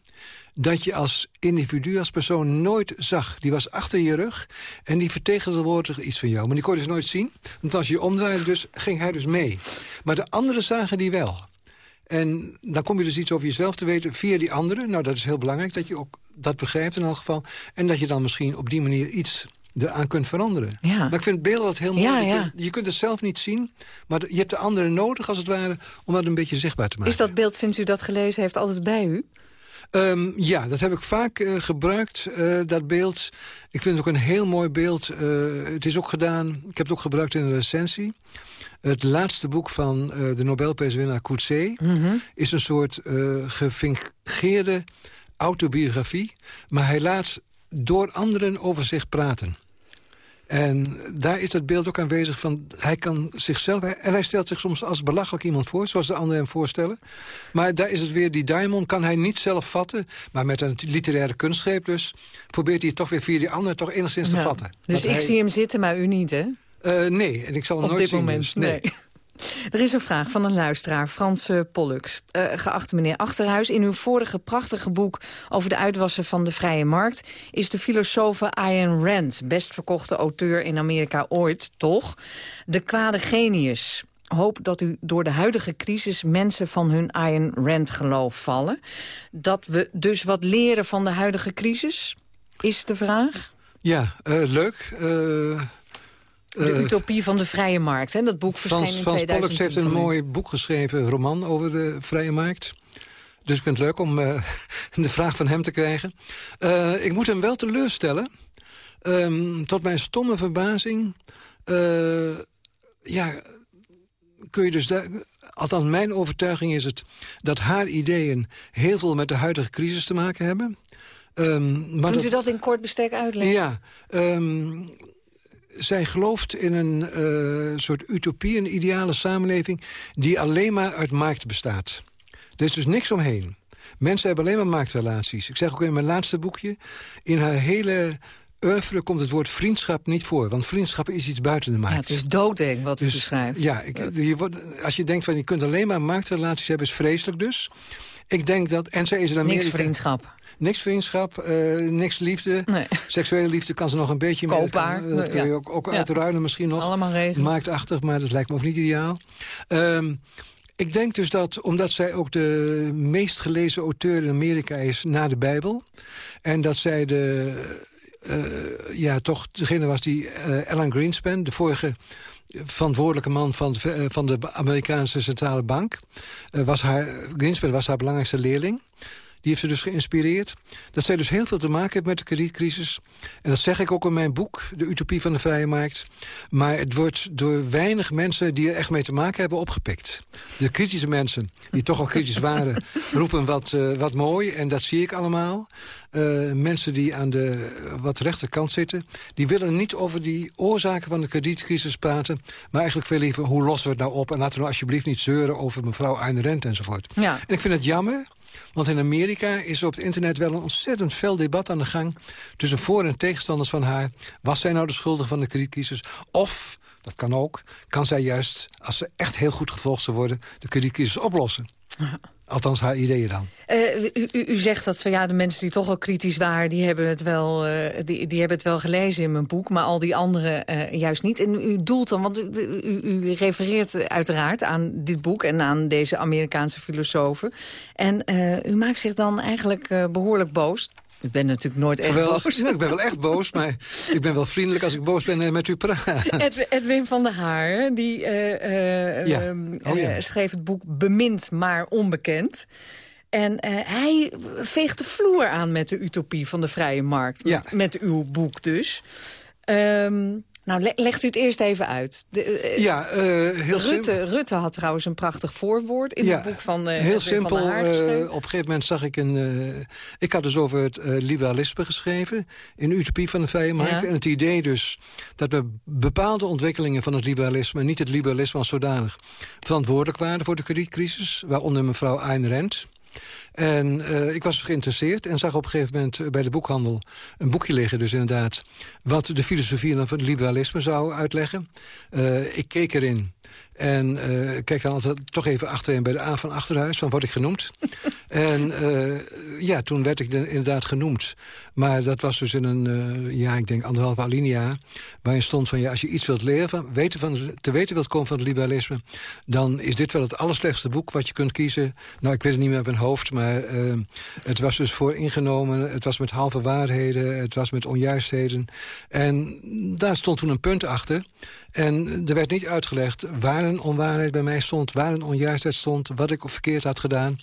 dat je als individu, als persoon nooit zag. Die was achter je rug en die vertegenwoordigde iets van jou. Maar die kon je dus nooit zien, want als je je omdraaide, dus, ging hij dus mee. Maar de anderen zagen die wel. En dan kom je dus iets over jezelf te weten via die anderen. Nou, dat is heel belangrijk, dat je ook dat begrijpt in elk geval. En dat je dan misschien op die manier iets eraan kunt veranderen. Ja. Maar ik vind het beeld altijd heel mooi. Ja, dat je- ja. Je, kunt het zelf niet zien, maar je hebt de anderen nodig, als het ware... om dat een beetje zichtbaar te maken. Is dat beeld sinds u dat gelezen heeft altijd bij u? Ehm, ja, dat heb ik vaak eh, gebruikt, eh, dat beeld. Ik vind het ook een heel mooi beeld. Eh, het is ook gedaan, ik heb het ook gebruikt in een recensie. Het laatste boek van de Nobelprijswinnaar Coetzee... Mhm. is een soort gefingeerde autobiografie... maar hij laat door anderen over zich praten. En daar is dat beeld ook aanwezig van... hij kan zichzelf... en hij stelt zich soms als belachelijk iemand voor... zoals de anderen hem voorstellen. Maar daar is het weer, die Diamond kan hij niet zelf vatten... maar met een literaire kunstgreep dus... probeert hij het toch weer via die anderen toch enigszins te vatten. Dus Dat ik hij- zie hem zitten, maar u niet, hè? Eh, nee, en ik zal hem Op nooit dit zien. moment, dus. nee. Er is een vraag van een luisteraar, Frans eh, Pollux. Eh, geachte meneer Achterhuis, in uw vorige prachtige boek... over de uitwassen van de vrije markt... is de filosoof Ayn Rand, best verkochte auteur in Amerika ooit, toch? De kwade genius. Hoop dat u door de huidige crisis mensen van hun Ayn Rand geloof vallen. Dat we dus wat leren van de huidige crisis, is de vraag. Ja, eh, leuk. Eh, De eh, utopie van de vrije markt, hè? dat boek verscheen Frans, in Frans 2010. Pollux heeft een mooi boek geschreven, een roman over de vrije markt. Dus ik vind het leuk om eh, (laughs) de vraag van hem te krijgen. Eh, ik moet hem wel teleurstellen. Ehm, tot mijn stomme verbazing... ja, kun je dus... daar- althans, mijn overtuiging is het... dat haar ideeën heel veel met de huidige crisis te maken hebben. Maar Kunt u dat in kort bestek uitleggen? ja, ehm, zij gelooft in een eh, soort utopie, een ideale samenleving... die alleen maar uit markt bestaat. Er is dus niks omheen. Mensen hebben alleen maar marktrelaties. Ik zeg ook in mijn laatste boekje... in haar hele oeuvre komt het woord vriendschap niet voor. Want vriendschap is iets buiten de markt. Ja, het is doodeng wat u Dus, beschrijft. Ja, ik, je wordt, als je denkt van je kunt alleen maar marktrelaties hebben... is vreselijk dus. Ik denk dat... En zij is in Amerika... Niks vriendschap. Niks vriendschap, eh, niks liefde. Nee. Seksuele liefde kan ze nog een beetje... meer- Koopbaar. Dat, kan- dat kun je ook, ook uitruilen misschien nog. Allemaal regelen. Marktachtig, maar dat lijkt me ook niet ideaal. Ehm, ik denk dus dat, omdat zij ook de meest gelezen auteur in Amerika is... na de Bijbel... en dat zij de... eh, ja, toch degene was die eh, Alan Greenspan, de vorige verantwoordelijke man van, de- van de Amerikaanse Centrale Bank. was haar, Greenspan was haar belangrijkste leerling. Die heeft ze dus geïnspireerd. Dat zij dus heel veel te maken heeft met de kredietcrisis. En dat zeg ik ook in mijn boek, De Utopie van de Vrije Markt. Maar het wordt door weinig mensen die er echt mee te maken hebben opgepikt. De kritische mensen, die toch al kritisch (laughs) waren, roepen wat, eh, wat mooi. En dat zie ik allemaal. Eh, mensen die aan de wat rechterkant zitten... die willen niet over die oorzaken van de kredietcrisis praten... maar eigenlijk veel liever hoe lossen we het nou op... en laten we nou alsjeblieft niet zeuren over mevrouw Ayn Rand enzovoort. Ja. En ik vind het jammer, want in Amerika is er op het internet wel een ontzettend fel debat aan de gang... tussen voor- en tegenstanders van haar. Was zij nou de schuldige van de kredietcrisis? Of, dat kan ook, kan zij juist, als ze echt heel goed gevolgd zou worden... de kredietcrisis oplossen? Althans, haar ideeën dan. Eh, u, u, zegt dat ja, de mensen die toch al kritisch waren... die hebben het wel, eh, die, die hebben het wel gelezen in mijn boek... maar al die anderen eh, juist niet. En u doelt dan, want u, u, u refereert uiteraard aan dit boek... en aan deze Amerikaanse filosofen. En u maakt zich dan eigenlijk eh, behoorlijk boos. U bent natuurlijk nooit echt Geweldig. boos. Ja, ik ben wel echt boos, maar ik ben wel vriendelijk als ik boos ben en met u praat. (laughs) Ed- Edwin van der Haar, die eh, eh, Ja. ehm, Oh, ja. eh, schreef het boek Bemind maar onbekend. En eh, hij veegt de vloer aan met de utopie van de vrije markt. Met, Ja. met uw boek dus. Ehm, nou, le- legt u het eerst even uit. De, eh, Ja, eh, heel simpel. Rutte, Rutte had trouwens een prachtig voorwoord in Ja, het boek van eh, Heel simpel. van Haar op een gegeven moment zag ik een... ik had dus over het liberalisme geschreven... in Utopie van de Vrije Markt. Ja. En het idee dus dat we bepaalde ontwikkelingen van het liberalisme... niet het liberalisme als zodanig... verantwoordelijk waren voor de kredietcrisis. Waaronder mevrouw Ayn Rand... En eh, ik was dus geïnteresseerd en zag op een gegeven moment eh, bij de boekhandel een boekje liggen, dus inderdaad, wat de filosofie van het liberalisme zou uitleggen. Eh, ik keek erin En uh, kijk dan altijd toch even achterin bij de A van Achterhuis, van word ik genoemd. (laughs) en ja, toen werd ik inderdaad genoemd. Maar dat was dus in een, ja, ik denk anderhalve alinea... waarin stond van, ja, als je iets wilt leren, weten van, te weten wilt komen van het liberalisme... dan is dit wel het allerslechtste boek wat je kunt kiezen. Nou, ik weet het niet meer op mijn hoofd, maar het was dus voor ingenomen. Het was met halve waarheden, het was met onjuistheden. En daar stond toen een punt achter... En er werd niet uitgelegd waar een onwaarheid bij mij stond... waar een onjuistheid stond, wat ik verkeerd had gedaan.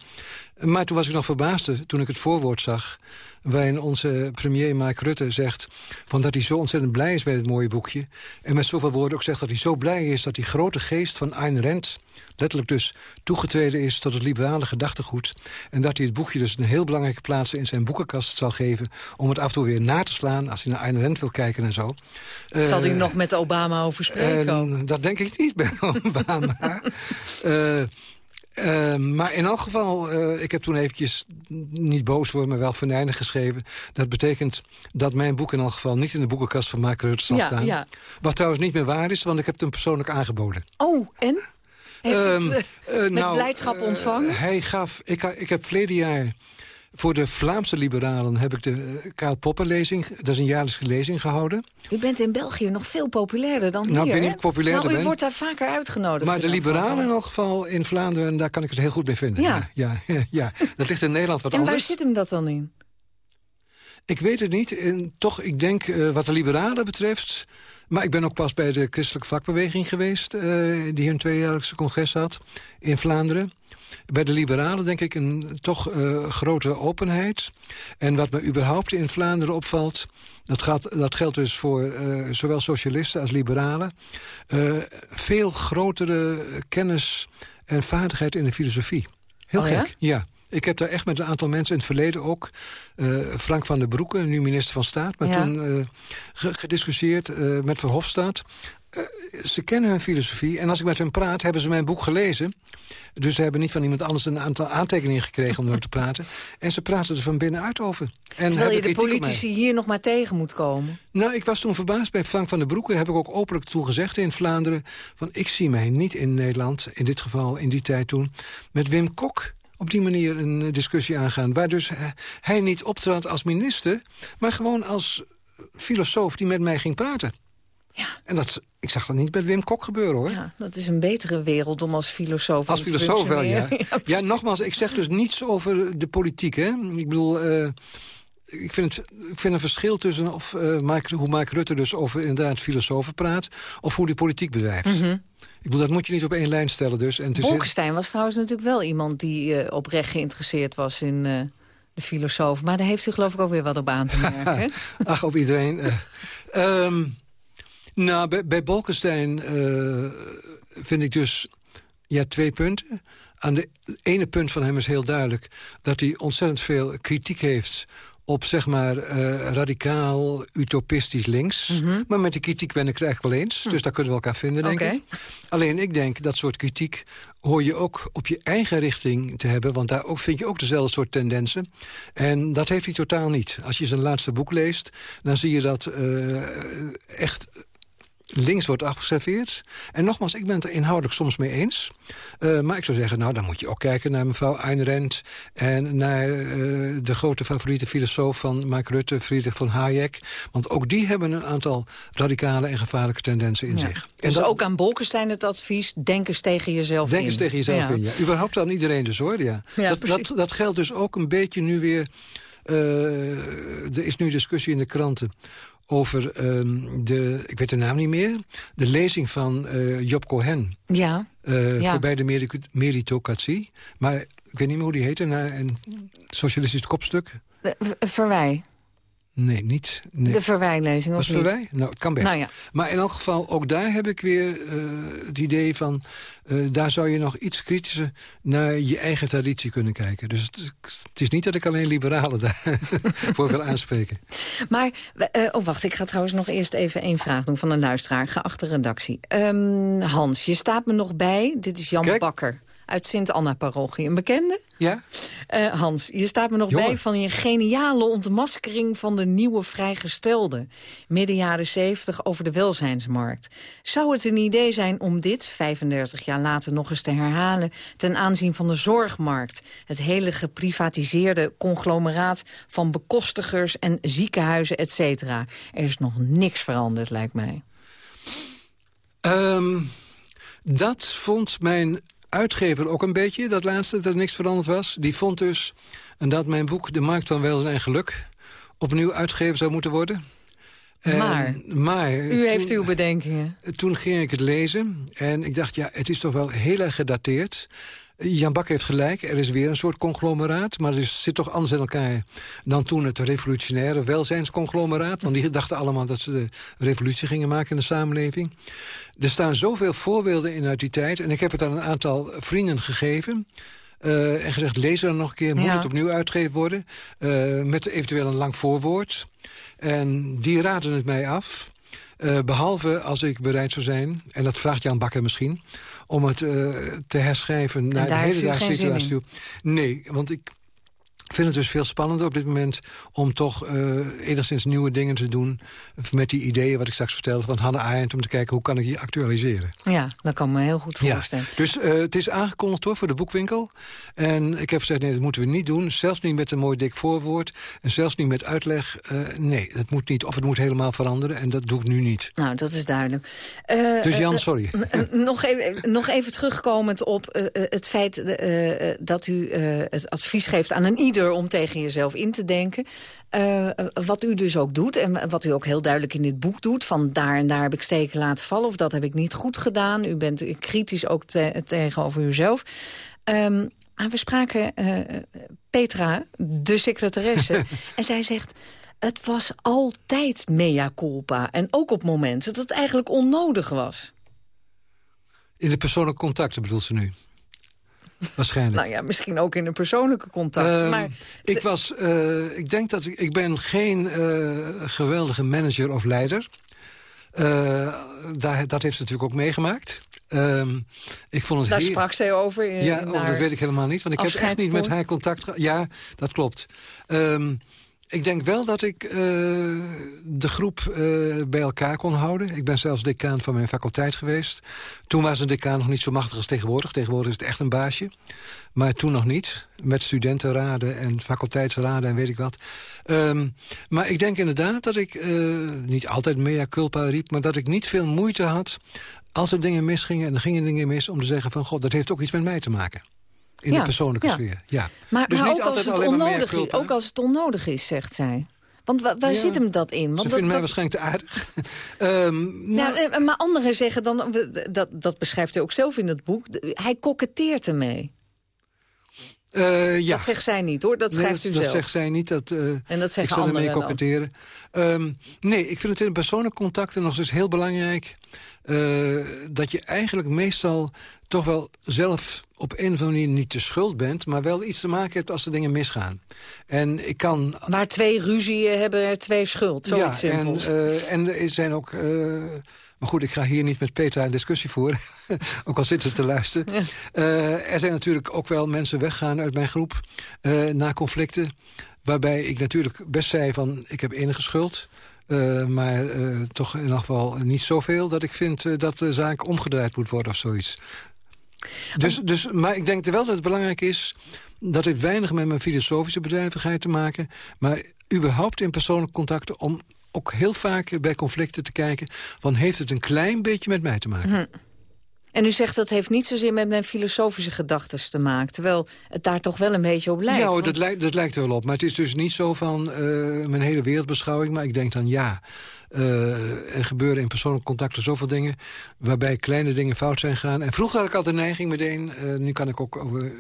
Maar toen was ik nog verbaasd toen ik het voorwoord zag... waarin onze premier Mark Rutte zegt... Van dat hij zo ontzettend blij is met het mooie boekje. En met zoveel woorden ook zegt dat hij zo blij is... dat die grote geest van Ayn Rand letterlijk dus toegetreden is... tot het liberale gedachtegoed. En dat hij het boekje dus een heel belangrijke plaats in zijn boekenkast zal geven... om het af en toe weer na te slaan als hij naar Ayn Rand wil kijken en zo. Zal hij uh, nog met Obama over spreken? dat denk ik niet (laughs) bij Obama. uh, uh, maar in elk geval, uh, ik heb toen eventjes niet boos worden, maar wel venijnig geschreven. Dat betekent dat mijn boek in elk geval niet in de boekenkast van Mark Rutte zal ja, staan. Ja. Wat trouwens niet meer waar is, want ik heb het hem persoonlijk aangeboden. Oh, en? Heeft um, het uh, met nou, blijdschap ontvangen? hij gaf, ik, ik heb verleden jaar voor de Vlaamse liberalen heb ik de Karl Popper-lezing... dat is een jaarlijkse lezing gehouden. U bent in België nog veel populairder dan nou, hier, ik weet niet populairder nou, u ben. wordt daar vaker uitgenodigd. Maar de liberalen in elk geval in Vlaanderen... daar kan ik het heel goed mee vinden. Ja. Ja, ja, ja. Dat ligt in Nederland wat En anders. waar zit hem dat dan in? Ik weet het niet. En toch, ik denk uh, wat de liberalen betreft... Maar ik ben ook pas bij de christelijke vakbeweging geweest... Uh, die hun tweejaarlijkse congres had in Vlaanderen. Bij de liberalen denk ik een toch uh, grote openheid. En wat me überhaupt in Vlaanderen opvalt... dat, gaat, dat geldt dus voor uh, zowel socialisten als liberalen... Uh, veel grotere kennis en vaardigheid in de filosofie. Heel Oh, gek, ja? Ik heb daar echt met een aantal mensen in het verleden ook... Uh, Frank van der Broeke, nu minister van Staat... maar Ja. toen uh, gediscussieerd uh, met Verhofstadt. Ze kennen hun filosofie en als ik met hen praat... hebben ze mijn boek gelezen. Dus ze hebben niet van iemand anders een aantal aantekeningen gekregen... om erover te praten. En ze praten er van binnenuit over. En Terwijl je de politici hier nog maar tegen moet komen. Nou, ik was toen verbaasd bij Frank van der Broeke. Heb ik ook openlijk toen gezegd in Vlaanderen... van ik zie mij niet in Nederland, in dit geval in die tijd toen... met Wim Kok op die manier een eh, discussie aangaan. Waar dus eh, hij niet optrad als minister... maar gewoon als filosoof die met mij ging praten. Ja. En dat, ik zag dat niet bij Wim Kok gebeuren, hoor. Ja, dat is een betere wereld om als filosoof Als te filosoof wel, (laughs) ja. Ja, nogmaals, ik zeg dus niets over de politiek, hè. Ik bedoel... eh, ik vind, het, ik vind een verschil tussen of, eh, Mark, hoe Mark Rutte dus over inderdaad filosofen praat... of hoe die politiek bedrijft. Mhm. Ik bedoel, dat moet je niet op één lijn stellen dus. En Bolkestein was trouwens natuurlijk wel iemand die eh, oprecht geïnteresseerd was in de filosoof. Maar daar heeft u geloof ik ook weer wat op aan te (laughs) merken. Ach, op iedereen. eh. Nou, bij, bij Bolkestein eh, vind ik dus ja, twee punten. Aan de ene punt van hem is heel duidelijk... dat hij ontzettend veel kritiek heeft op zeg maar eh, radicaal, utopistisch links. Maar met die kritiek ben ik het eigenlijk wel eens. Dus daar kunnen we elkaar vinden, denk ik. Alleen ik denk, dat soort kritiek hoor je ook op je eigen richting te hebben. Want daar ook, vind je ook dezelfde soort tendensen. En dat heeft hij totaal niet. Als je zijn laatste boek leest, dan zie je dat eh, echt links wordt afgeserveerd. En nogmaals, ik ben het er inhoudelijk soms mee eens. Uh, maar ik zou zeggen, nou, dan moet je ook kijken naar mevrouw Ayn Rand... en naar uh, de grote favoriete filosoof van Mark Rutte, Friedrich von Hayek. Want ook die hebben een aantal radicale en gevaarlijke tendensen in Ja. zich. Dus dat- ook aan Bolkestein het advies, denk eens tegen jezelf Denk in. eens tegen jezelf Ja. in, ja. Überhaupt aan iedereen dus, hoor. Ja. Ja, dat, dat, dat geldt dus ook een beetje nu weer... eh, er is nu discussie in de kranten over ehm, de, ik weet de naam niet meer... de lezing van eh, Job Cohen Ja. eh, Ja. voorbij de meri- meritocratie. Maar ik weet niet meer hoe die heette, een socialistisch kopstuk. De, v- Verwij. Nee, niet. Nee. De Verwijlezing, of Was niet? Verwij? Nou, het kan best. Nou ja. Maar in elk geval, ook daar heb ik weer eh, het idee van... eh, daar zou je nog iets kritischer naar je eigen traditie kunnen kijken. Dus het, het is niet dat ik alleen liberalen daarvoor (laughs) wil aanspreken. Maar, eh, oh wacht, ik ga trouwens nog eerst even één vraag doen van een luisteraar. Geachte redactie. Ehm, Hans, je staat me nog bij. Dit is Jan Kijk. Bakker uit Sint-Anna-parochie. Een bekende? Ja. Uh, Hans, je staat me nog Jongen. bij van je geniale ontmaskering van de nieuwe vrijgestelde. Midden jaren 70 over de welzijnsmarkt. Zou het een idee zijn om dit, 35 jaar later, nog eens te herhalen... ten aanzien van de zorgmarkt? Het hele geprivatiseerde conglomeraat van bekostigers en ziekenhuizen, et cetera. Er is nog niks veranderd, lijkt mij. Ehm, dat vond mijn uitgever ook een beetje, dat laatste, dat er niks veranderd was. Die vond dus en dat mijn boek De Markt van Welzijn en Geluk... opnieuw uitgegeven zou moeten worden. En- Maar, maar u heeft uw bedenkingen. Toen ging ik het lezen en ik dacht, ja, het is toch wel heel erg gedateerd. Jan Bak heeft gelijk, er is weer een soort conglomeraat... maar het is- zit toch anders in elkaar dan toen het revolutionaire welzijnsconglomeraat. Want die dachten allemaal dat ze de revolutie gingen maken in de samenleving. Er staan zoveel voorbeelden in uit die tijd... en ik heb het aan een aantal vrienden gegeven... eh, en gezegd, lees er nog een keer, moet Ja. het opnieuw uitgegeven worden... eh, met eventueel een lang voorwoord. En die raden het mij af... Eh, behalve als ik bereid zou zijn, en dat vraagt Jan Bakker misschien... om het eh, te herschrijven naar de hedendaagse situatie toe. Nee, want ik vind het dus veel spannender op dit moment... om toch eh, enigszins nieuwe dingen te doen... met die ideeën wat ik straks vertelde van Hannah Arendt... om te kijken hoe kan ik die actualiseren. Ja, dat kan me heel goed Ja, voorstellen. dus eh, het is aangekondigd hoor, voor de boekwinkel. En ik heb gezegd, nee, dat moeten we niet doen. Zelfs niet met een mooi dik voorwoord. En zelfs niet met uitleg. Eh, nee, dat moet niet. Of het moet helemaal veranderen. En dat doe ik nu niet. Nou, dat is duidelijk. Dus Jan, sorry. nog, even, nog even terugkomend op het feit dat u het advies geeft aan een ieder om tegen jezelf in te denken. Eh, wat u dus ook doet en wat u ook heel duidelijk in dit boek doet... van daar en daar heb ik steken laten vallen of dat heb ik niet goed gedaan. U bent kritisch ook te- tegenover uzelf. Ehm, maar we spraken eh, Petra, de secretaresse, (laughs) en zij zegt... Het was altijd mea culpa. En ook op momenten dat het eigenlijk onnodig was. In de persoonlijke contacten bedoelt ze nu. Waarschijnlijk. Nou ja, misschien ook in een persoonlijke contact. Ehm, maar ik, was, eh, ik denk dat ik, ik ben geen eh, geweldige manager of leider. Eh, daar, dat heeft ze natuurlijk ook meegemaakt. Ehm, ik vond het daar heer- sprak zij over. in- Ja, in oh, dat weet ik helemaal niet. Want ik heb echt niet met haar contact gehad. Ja, dat klopt. Ehm, ik denk wel dat ik eh, de groep eh, bij elkaar kon houden. Ik ben zelfs decaan van mijn faculteit geweest. Toen was een decaan nog niet zo machtig als tegenwoordig. Tegenwoordig is het echt een baasje. Maar toen nog niet. Met studentenraden en faculteitsraden en weet ik wat. Ehm, maar ik denk inderdaad dat ik eh, niet altijd mea culpa riep... maar dat ik niet veel moeite had als er dingen misgingen... en er gingen dingen mis om te zeggen van... god, dat heeft ook iets met mij te maken. In Ja, de persoonlijke ja. sfeer, ja. Maar, dus maar niet ook, als het maar onnodig is, ook als het onnodig is, zegt zij. Want wa- waar Ja. zit hem dat in? Want Ze dat- vinden mij dat- waarschijnlijk te aardig. (laughs) Ehm, Ja, eh, maar anderen zeggen dan, dat, dat beschrijft hij ook zelf in het boek, hij koketteert ermee. eh, ja. Dat zegt zij niet hoor, dat Nee, schrijft dat, u dat zelf. zegt zij niet. Dat, eh, En dat zeggen ik zal ermee koketteren. Ehm, nee, ik vind het in persoonlijke contacten nog eens heel belangrijk... dat je eigenlijk meestal toch wel zelf op een of andere manier niet de schuld bent... maar wel iets te maken hebt als er dingen misgaan. En ik kan... Waar twee ruzieën hebben er twee schuld, zoiets ja, en, simpels. eh, en er zijn ook... eh, maar goed, ik ga hier niet met Petra een discussie voeren. (laughs) ook al zitten ze te luisteren. Eh, er zijn natuurlijk ook wel mensen weggaan uit mijn groep... eh, na conflicten. Waarbij ik natuurlijk best zei van... ik heb enige schuld... maar toch in ieder geval niet zoveel... dat ik vind dat de zaak omgedraaid moet worden of zoiets. Dus, dus, maar ik denk wel dat het belangrijk is... dat heeft weinig met mijn filosofische bedrijvigheid te maken... maar überhaupt in persoonlijke contacten... om ook heel vaak bij conflicten te kijken... van heeft het een klein beetje met mij te maken? Hm. En u zegt dat heeft niet zozeer met mijn filosofische gedachten te maken. Terwijl het daar toch wel een beetje op lijkt. ja, want- dat, lijkt, dat lijkt er wel op. Maar het is dus niet zo van eh, mijn hele wereldbeschouwing. Maar ik denk dan ja, eh, er gebeuren in persoonlijke contacten zoveel dingen... waarbij kleine dingen fout zijn gegaan. En vroeger had ik altijd de neiging meteen... eh, nu kan ik ook over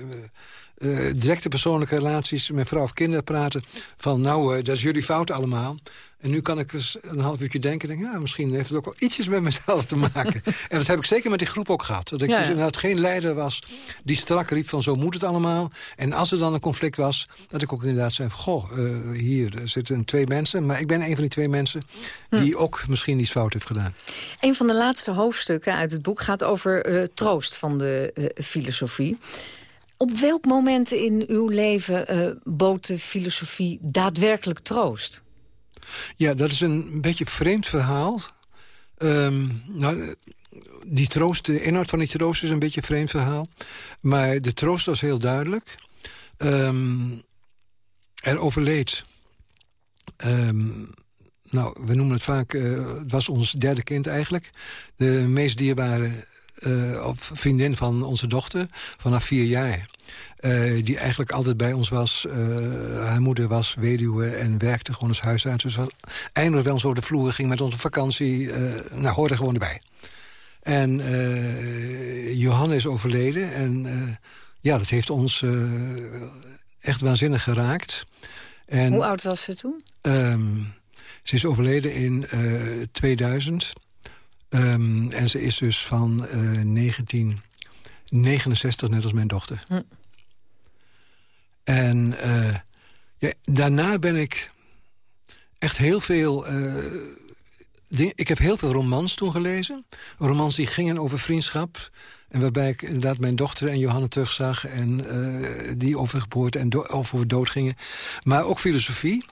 eh, directe persoonlijke relaties... met vrouw of kinderen praten. Van nou, eh, dat is jullie fout allemaal. En nu kan ik eens een half uurtje denken... Denk, ja, misschien heeft het ook wel ietsjes met mezelf te maken. (laughs) en dat heb ik zeker met die groep ook gehad. Dat ik Ja, dus inderdaad geen leider was die strak riep van zo moet het allemaal. En als er dan een conflict was, dat ik ook inderdaad zei van... goh, eh, hier zitten twee mensen, maar ik ben een van die twee mensen... die ook misschien iets fout heeft gedaan. Een van de laatste hoofdstukken uit het boek gaat over uh, troost van de uh, filosofie. Op welk moment in uw leven uh, bood de filosofie daadwerkelijk troost? Ja, dat is een beetje vreemd verhaal. Um, nou, die troost, de inhoud van die troost is een beetje een vreemd verhaal. Maar de troost was heel duidelijk. Um, er overleed... Um, nou, we noemen het vaak... Uh, het was ons derde kind eigenlijk. De meest dierbare uh, of vriendin van onze dochter vanaf vier jaar. Uh, die eigenlijk altijd bij ons was. Uh, haar moeder was weduwe en werkte gewoon als huisarts. Dus was eindelijk wel zo de vloer ging met onze vakantie. nou, hoorde gewoon erbij. En Johan is overleden. En ja, dat heeft ons echt waanzinnig geraakt. En, Hoe oud was ze toen? Um, ze is overleden in 2000... Um, en ze is dus van uh, 1969, net als mijn dochter. Hm. En uh, ja, daarna ben ik echt heel veel... Uh, ik heb heel veel romans toen gelezen. Romans die gingen over vriendschap. En waarbij ik inderdaad mijn dochter en Johanna terugzag... en die over geboorte en over dood gingen. Maar ook filosofie.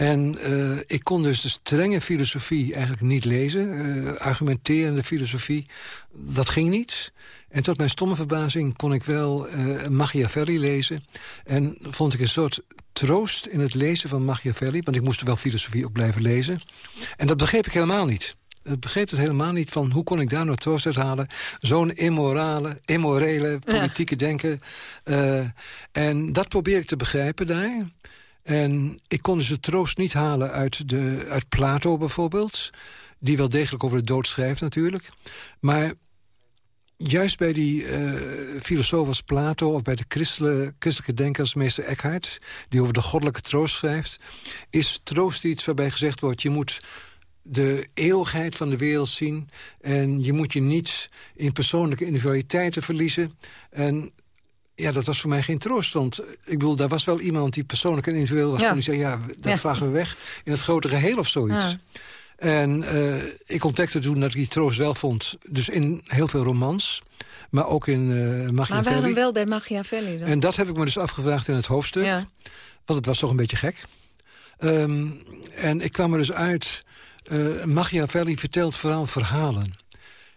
En uh, ik kon dus de strenge filosofie eigenlijk niet lezen. Uh, argumenterende filosofie, dat ging niet. En tot mijn stomme verbazing kon ik wel uh, Machiavelli lezen. En vond ik een soort troost in het lezen van Machiavelli. Want ik moest wel filosofie ook blijven lezen. En dat begreep ik helemaal niet. Ik begreep het helemaal niet van hoe kon ik daar nou troost uit halen. Zo'n immorale, immorele politieke ja. denken. en dat probeer ik te begrijpen daar. En ik kon dus de troost niet halen uit, de, uit Plato bijvoorbeeld... die wel degelijk over de dood schrijft natuurlijk. Maar juist bij die uh, filosoof als Plato... of bij de christelijke, christelijke denkers, meester Eckhart... die over de goddelijke troost schrijft... is troost iets waarbij gezegd wordt... je moet de eeuwigheid van de wereld zien... en je moet je niet in persoonlijke individualiteiten verliezen... en ja, dat was voor mij geen troost. Want ik bedoel, daar was wel iemand die persoonlijk en individueel was. Ja. Die zei, ja, dat ja. vragen we weg in het grote geheel of zoiets. Ja. En uh, ik ontdekte toen dat ik die troost wel vond. Dus in heel veel romans. Maar ook in uh, Machiavelli. Maar waarom wel bij Machiavelli dan? En dat heb ik me dus afgevraagd in het hoofdstuk. Ja. Want het was toch een beetje gek. Um, en ik kwam er dus uit... Uh, Machiavelli vertelt vooral verhalen.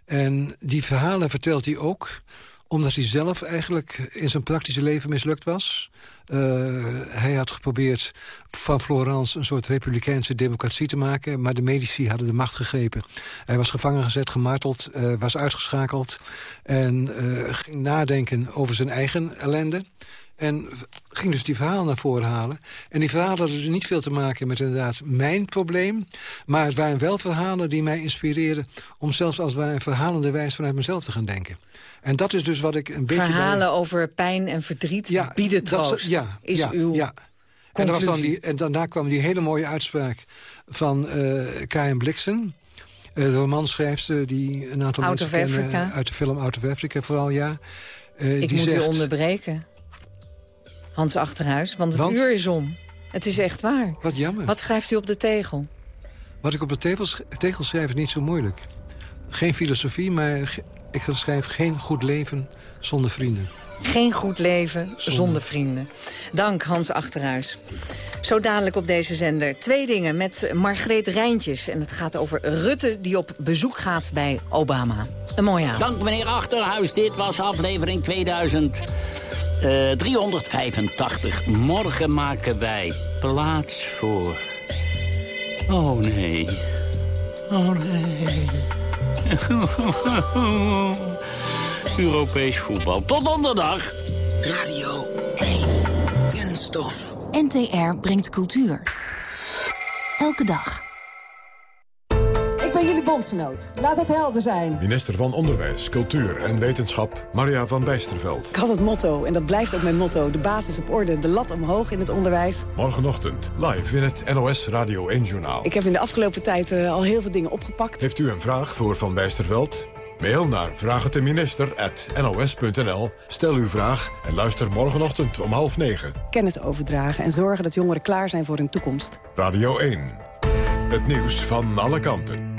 En die verhalen vertelt hij ook omdat hij zelf eigenlijk in zijn praktische leven mislukt was. Uh, hij had geprobeerd van Florence een soort republikeinse democratie te maken... maar de medici hadden de macht gegrepen. Hij was gevangen gezet, gemarteld, uh, was uitgeschakeld... en uh, ging nadenken over zijn eigen ellende... En ging dus die verhalen naar voren halen. En die verhalen hadden dus niet veel te maken met inderdaad mijn probleem. Maar het waren wel verhalen die mij inspireerden... om zelfs als het ware verhalende wijs vanuit mezelf te gaan denken. En dat is dus wat ik een beetje... Verhalen bij... over pijn en verdriet ja, bieden troost, dat, ja, is ja, uw ja. En, was dan die, en daarna kwam die hele mooie uitspraak van uh, Karen Blixen... Uh, de romanschrijfster die een aantal Out mensen kennen... Uit de film Out of Africa vooral, ja. Uh, ik die moet zegt, u onderbreken, Hans Achterhuis, want het Want? uur is om. Het is echt waar. Wat jammer. Wat schrijft u op de tegel? Wat ik op de tegel, tegel schrijf is niet zo moeilijk. Geen filosofie, maar ik schrijf geen goed leven zonder vrienden. Geen goed leven zonder, vrienden. Dank Hans Achterhuis. Zo dadelijk op deze zender. Twee dingen met Margreet Rijntjes. En het gaat over Rutte die op bezoek gaat bij Obama. Een mooi avond. Dank meneer Achterhuis. Dit was aflevering 2000. Uh, 385. Morgen maken wij plaats voor... Oh nee. Oh nee. (laughs) Europees voetbal. Tot donderdag. Radio 1. Kunststof. NTR brengt cultuur. Elke dag. Bondgenoot. Laat het helder zijn. Minister van Onderwijs, Cultuur en Wetenschap, Maria van Bijsterveld. Ik had het motto, en dat blijft ook mijn motto. De basis op orde, de lat omhoog in het onderwijs. Morgenochtend, live in het NOS Radio 1-journaal. Ik heb in de afgelopen tijd uh, al heel veel dingen opgepakt. Heeft u een vraag voor Van Bijsterveld? Mail naar vraagteminister.nos.nl. Stel uw vraag en luister morgenochtend om half negen. Kennis overdragen en zorgen dat jongeren klaar zijn voor hun toekomst. Radio 1. Het nieuws van alle kanten.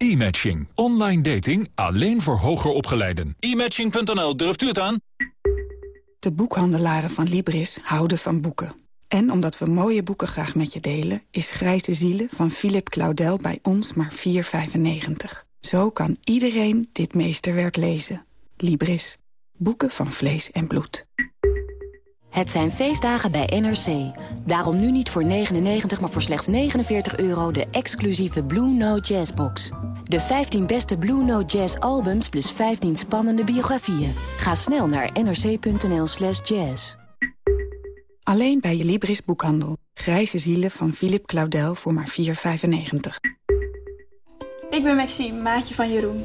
E-matching. Online dating alleen voor hoger opgeleiden. E-matching.nl, durft u het aan? De boekhandelaren van Libris houden van boeken. En omdat we mooie boeken graag met je delen... is Grijze Zielen van Philip Claudel bij ons maar 4,95. Zo kan iedereen dit meesterwerk lezen. Libris. Boeken van vlees en bloed. Het zijn feestdagen bij NRC. Daarom nu niet voor 99, maar voor slechts 49 euro de exclusieve Blue Note Jazz box. De 15 beste Blue Note Jazz albums plus 15 spannende biografieën. Ga snel naar nrc.nl slash jazz. Alleen bij je Libris boekhandel. Grijze zielen van Philip Claudel voor maar 4,95. Ik ben Maxime, maatje van Jeroen.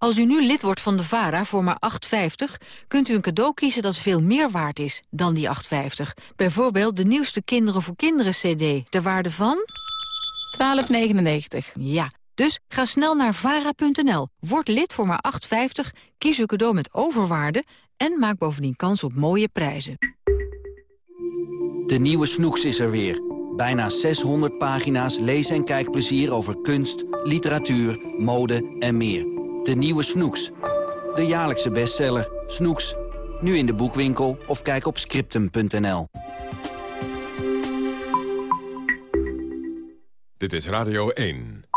Als u nu lid wordt van de VARA voor maar 8,50... kunt u een cadeau kiezen dat veel meer waard is dan die 8,50. Bijvoorbeeld de nieuwste Kinderen voor Kinderen CD, ter waarde van... 12,99. Ja, dus ga snel naar vara.nl, word lid voor maar 8,50... kies uw cadeau met overwaarde en maak bovendien kans op mooie prijzen. De nieuwe Snoeks is er weer. Bijna 600 pagina's lees- en kijkplezier over kunst, literatuur, mode en meer. De nieuwe Snoeks. De jaarlijkse bestseller. Snoeks. Nu in de boekwinkel of kijk op scriptum.nl. Dit is Radio 1.